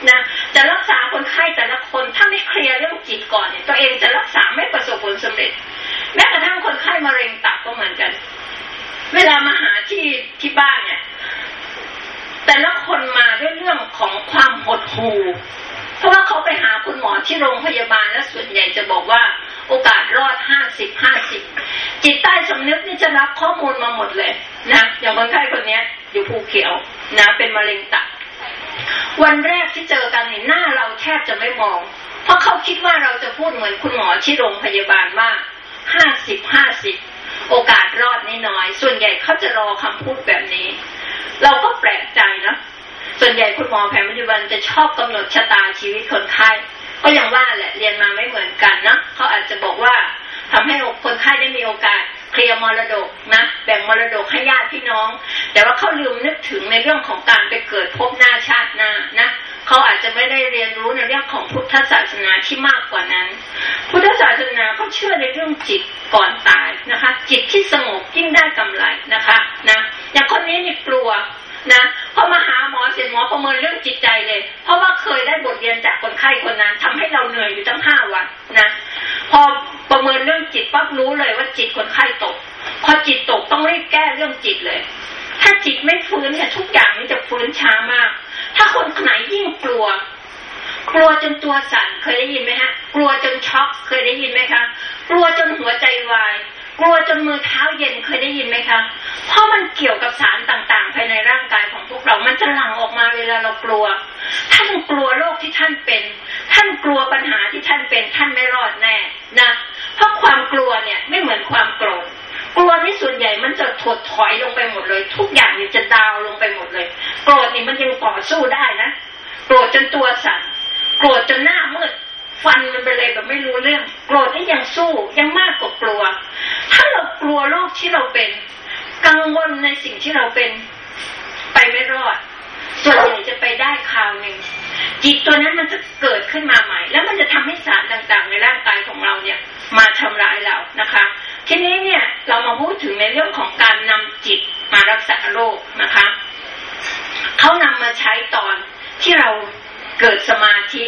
นะจะรักษาคนไข้แต่ละคนถ้าไม่เคลียร์เรื่องจิตก่อนเนี่ยตัวเองจะรักษาไม่ประสบผลสำเร็จ แม้กระทั่งคนไข้มะเร็งตับก็เหมือนกัน เวลามาหาที่ที่บ้านเนี่ย แต่ละคนมาด้วยเรื่องของความหดหู่ เพราะว่าเขาไปหาคุณหมอที่โรงพยาบาลแล้วส่วนใหญ่จะบอกว่า โอกาสรอดห้าสิบห้าสิบจิตใต้สำนึกนี่จะรับข้อมูลมาหมดเลยนะอย่างคนไข้คนนี้อยู่ภูเขียวนะเป็นมะเร็งตับวันแรกที่เจอกันนี่หน้าเราแทบจะไม่มอง เพราะเขาคิดว่าเราจะพูดเหมือนคุณหมอที่โรงพยาบาลว่าห้าสิบห้าสิบโอกาสรอดน้อย ส่วนใหญ่เขาจะรอคำพูดแบบนี้ เราก็แปลกใจนะ ส่วนใหญ่คุณหมอแผนปัจจุบันจะชอบกำหนดชะตาชีวิตคนไข้ก็อย่างว่าแหละเรียนมาไม่เหมือนกันนะเขาอาจจะบอกว่าทำให้คนไข้ได้มีโอกาสเคลียร์มรดกนะแบ่งมรดกให้ญาติพี่น้อง แต่ว่าเขาลืมนึกถึงในเรื่องของการไปเกิดพบหน้าชาติหน้านะเขาอาจจะไม่ได้เรียนรู้ในเรื่องของพุทธศาสนาที่มากกว่านั้น พุทธศาสนาเขาเชื่อในเรื่องจิตก่อนตายนะคะ จิตที่สงบยิ่งได้กำไรนะคะนะอย่างคนนี้นี่กลัวนะ พอมาหาหมอเสร็จหมอประเมินเรื่องจิตใจเลย เพราะว่าเคยได้บทเรียนจากคนไข้คนนั้นทำให้เราเหนื่อยอยู่ตั้งห้าวันนะพอประเมินเรื่องจิตปั๊บรู้เลยว่าจิตคนไข้ตก พอจิตตกต้องรีบแก้เรื่องจิตเลย ถ้าจิตไม่ฟื้นเนี่ยทุกอย่างมันจะฟื้นช้ามาก ถ้าคนไหนยิ่งกลัวกลัวจนตัวสั่นเคยได้ยินไหมฮะ กลัวจนช็อกเคยได้ยินไหมคะ กลัวจนหัวใจวาย กลัวจนมือเท้าเย็นเคยได้ยินไหมคะ เพราะมันเกี่ยวกับสารต่างๆ ภายในร่างกายของพวกเรา มันจะหลั่งออกมาเวลาเรากลัว ท่านกลัวโรคที่ท่านเป็น ท่านกลัวปัญหาที่ท่านเป็น ท่านไม่รอดแน่นะ เพราะความกลัวเนี่ยไม่เหมือนความโกรธ กลัวนี่ส่วนใหญ่มันจะถดถอยลงไปหมดเลย ทุกอย่างนี่จะดาวลงไปหมดเลย โกรธนี่มันยังต่อสู้ได้นะ โกรธจนตัวสั่น โกรธจนหน้ามืด ฟันมันไปเลยแบบไม่รู้เรื่อง โกรธนี่ยังสู้ยังมากกว่ากลัว ถ้าเรากลัวโรคที่เราเป็น กังวลในสิ่งที่เราเป็น ไปไม่รอด ส่วนใหญ่จะไปได้คราวหนึ่งจิตตัวนั้นมันจะเกิดขึ้นมาใหม่ แล้วมันจะทำให้สารต่างๆ ในร่างกายของเราเนี่ย มาทำร้ายเรานะคะ ทีนี้เนี่ยเรามาพูดถึงในเรื่องของการนำจิตมารักษาโรคนะคะเขานำมาใช้ตอนที่เรา เกิดสมาธิ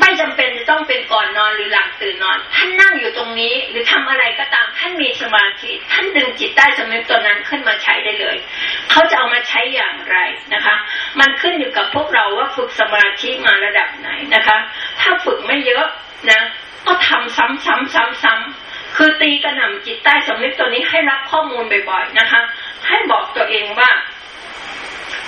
ไม่จำเป็นจะต้องเป็นก่อนนอนหรือหลังตื่นนอน ท่านนั่งอยู่ตรงนี้ หรือทำอะไรก็ตามท่านมีสมาธิ ท่านดึงจิตใต้สำนึกตัวนั้นขึ้นมาใช้ได้เลย เขาจะเอามาใช้อย่างไรนะคะ มันขึ้นอยู่กับพวกเราว่าฝึกสมาธิมาระดับไหนนะคะ ถ้าฝึกไม่เยอะนะก็ทำซ้ำๆๆๆคือตีกระหน่ำจิตใต้สำนึกตัวนี้ให้รับข้อมูลบ่อยๆนะคะ ให้บอกตัวเองว่า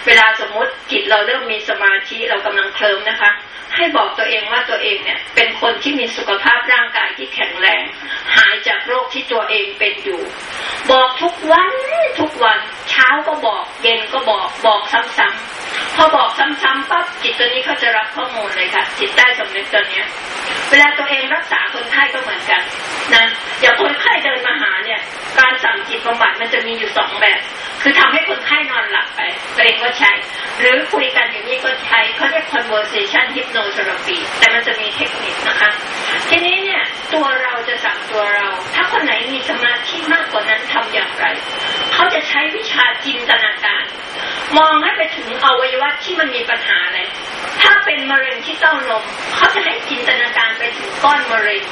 เวลาสมมติจิตเราเริ่มมีสมาธิเรากำลังเคลิ้มนะคะ ให้บอกตัวเองว่าตัวเองเนี่ย เป็นคนที่มีสุขภาพร่างกายที่แข็งแรง หายจากโรคที่ตัวเองเป็นอยู่ บอกทุกวันทุกวัน เช้าก็บอก เย็นก็บอกบอกซ้ำๆพอบอกซ้ำๆปั๊บจิตตัวนี้เขาจะรับข้อมูลเลยค่ะจิตใต้สำนึกตัวเนี้ย เวลาตัวเองรักษาคนไข้ก็เหมือนกันนะอย่างคนไข้เดินมาหาเนี่ย การสั่งจิตบำบัดมันจะมีอยู่สองแบบ คือทำให้คนไข้นอนหลับไปตัวเองก็ใช้ หรือคุยกันอย่างนี้ก็ใช้เขาเรียก conversation hypnotherapy แต่มันจะมีเทคนิคนะคะ ทีนี้เนี่ยตัวเราจะสั่งตัวเรา ถ้าคนไหนมีสมาธิมากกว่านั้นทำอย่างไร เขาจะใช้วิชาจินตนาการ มองให้ไปถึงอวัยวะที่มันมีปัญหาเลยถ้าเป็นมะเร็งที่เต้านมเขาจะให้จินตนาการไปถึงก้อนมะเร็ง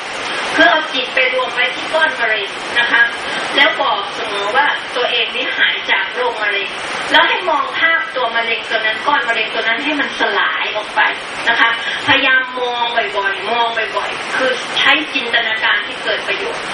คือเอาจิตไปรวมไว้ที่ก้อนมะเร็งนะคะ แล้วบอกเสมอว่าตัวเองนี้หายจากโรคมะเร็ง แล้วให้มองภาพตัวมะเร็งตัวนั้นก้อนมะเร็งตัวนั้นให้มันสลายออกไปนะคะพยายามมองบ่อยๆ มองบ่อยๆ คือใช้จินตนาการที่เกิดประโยชน์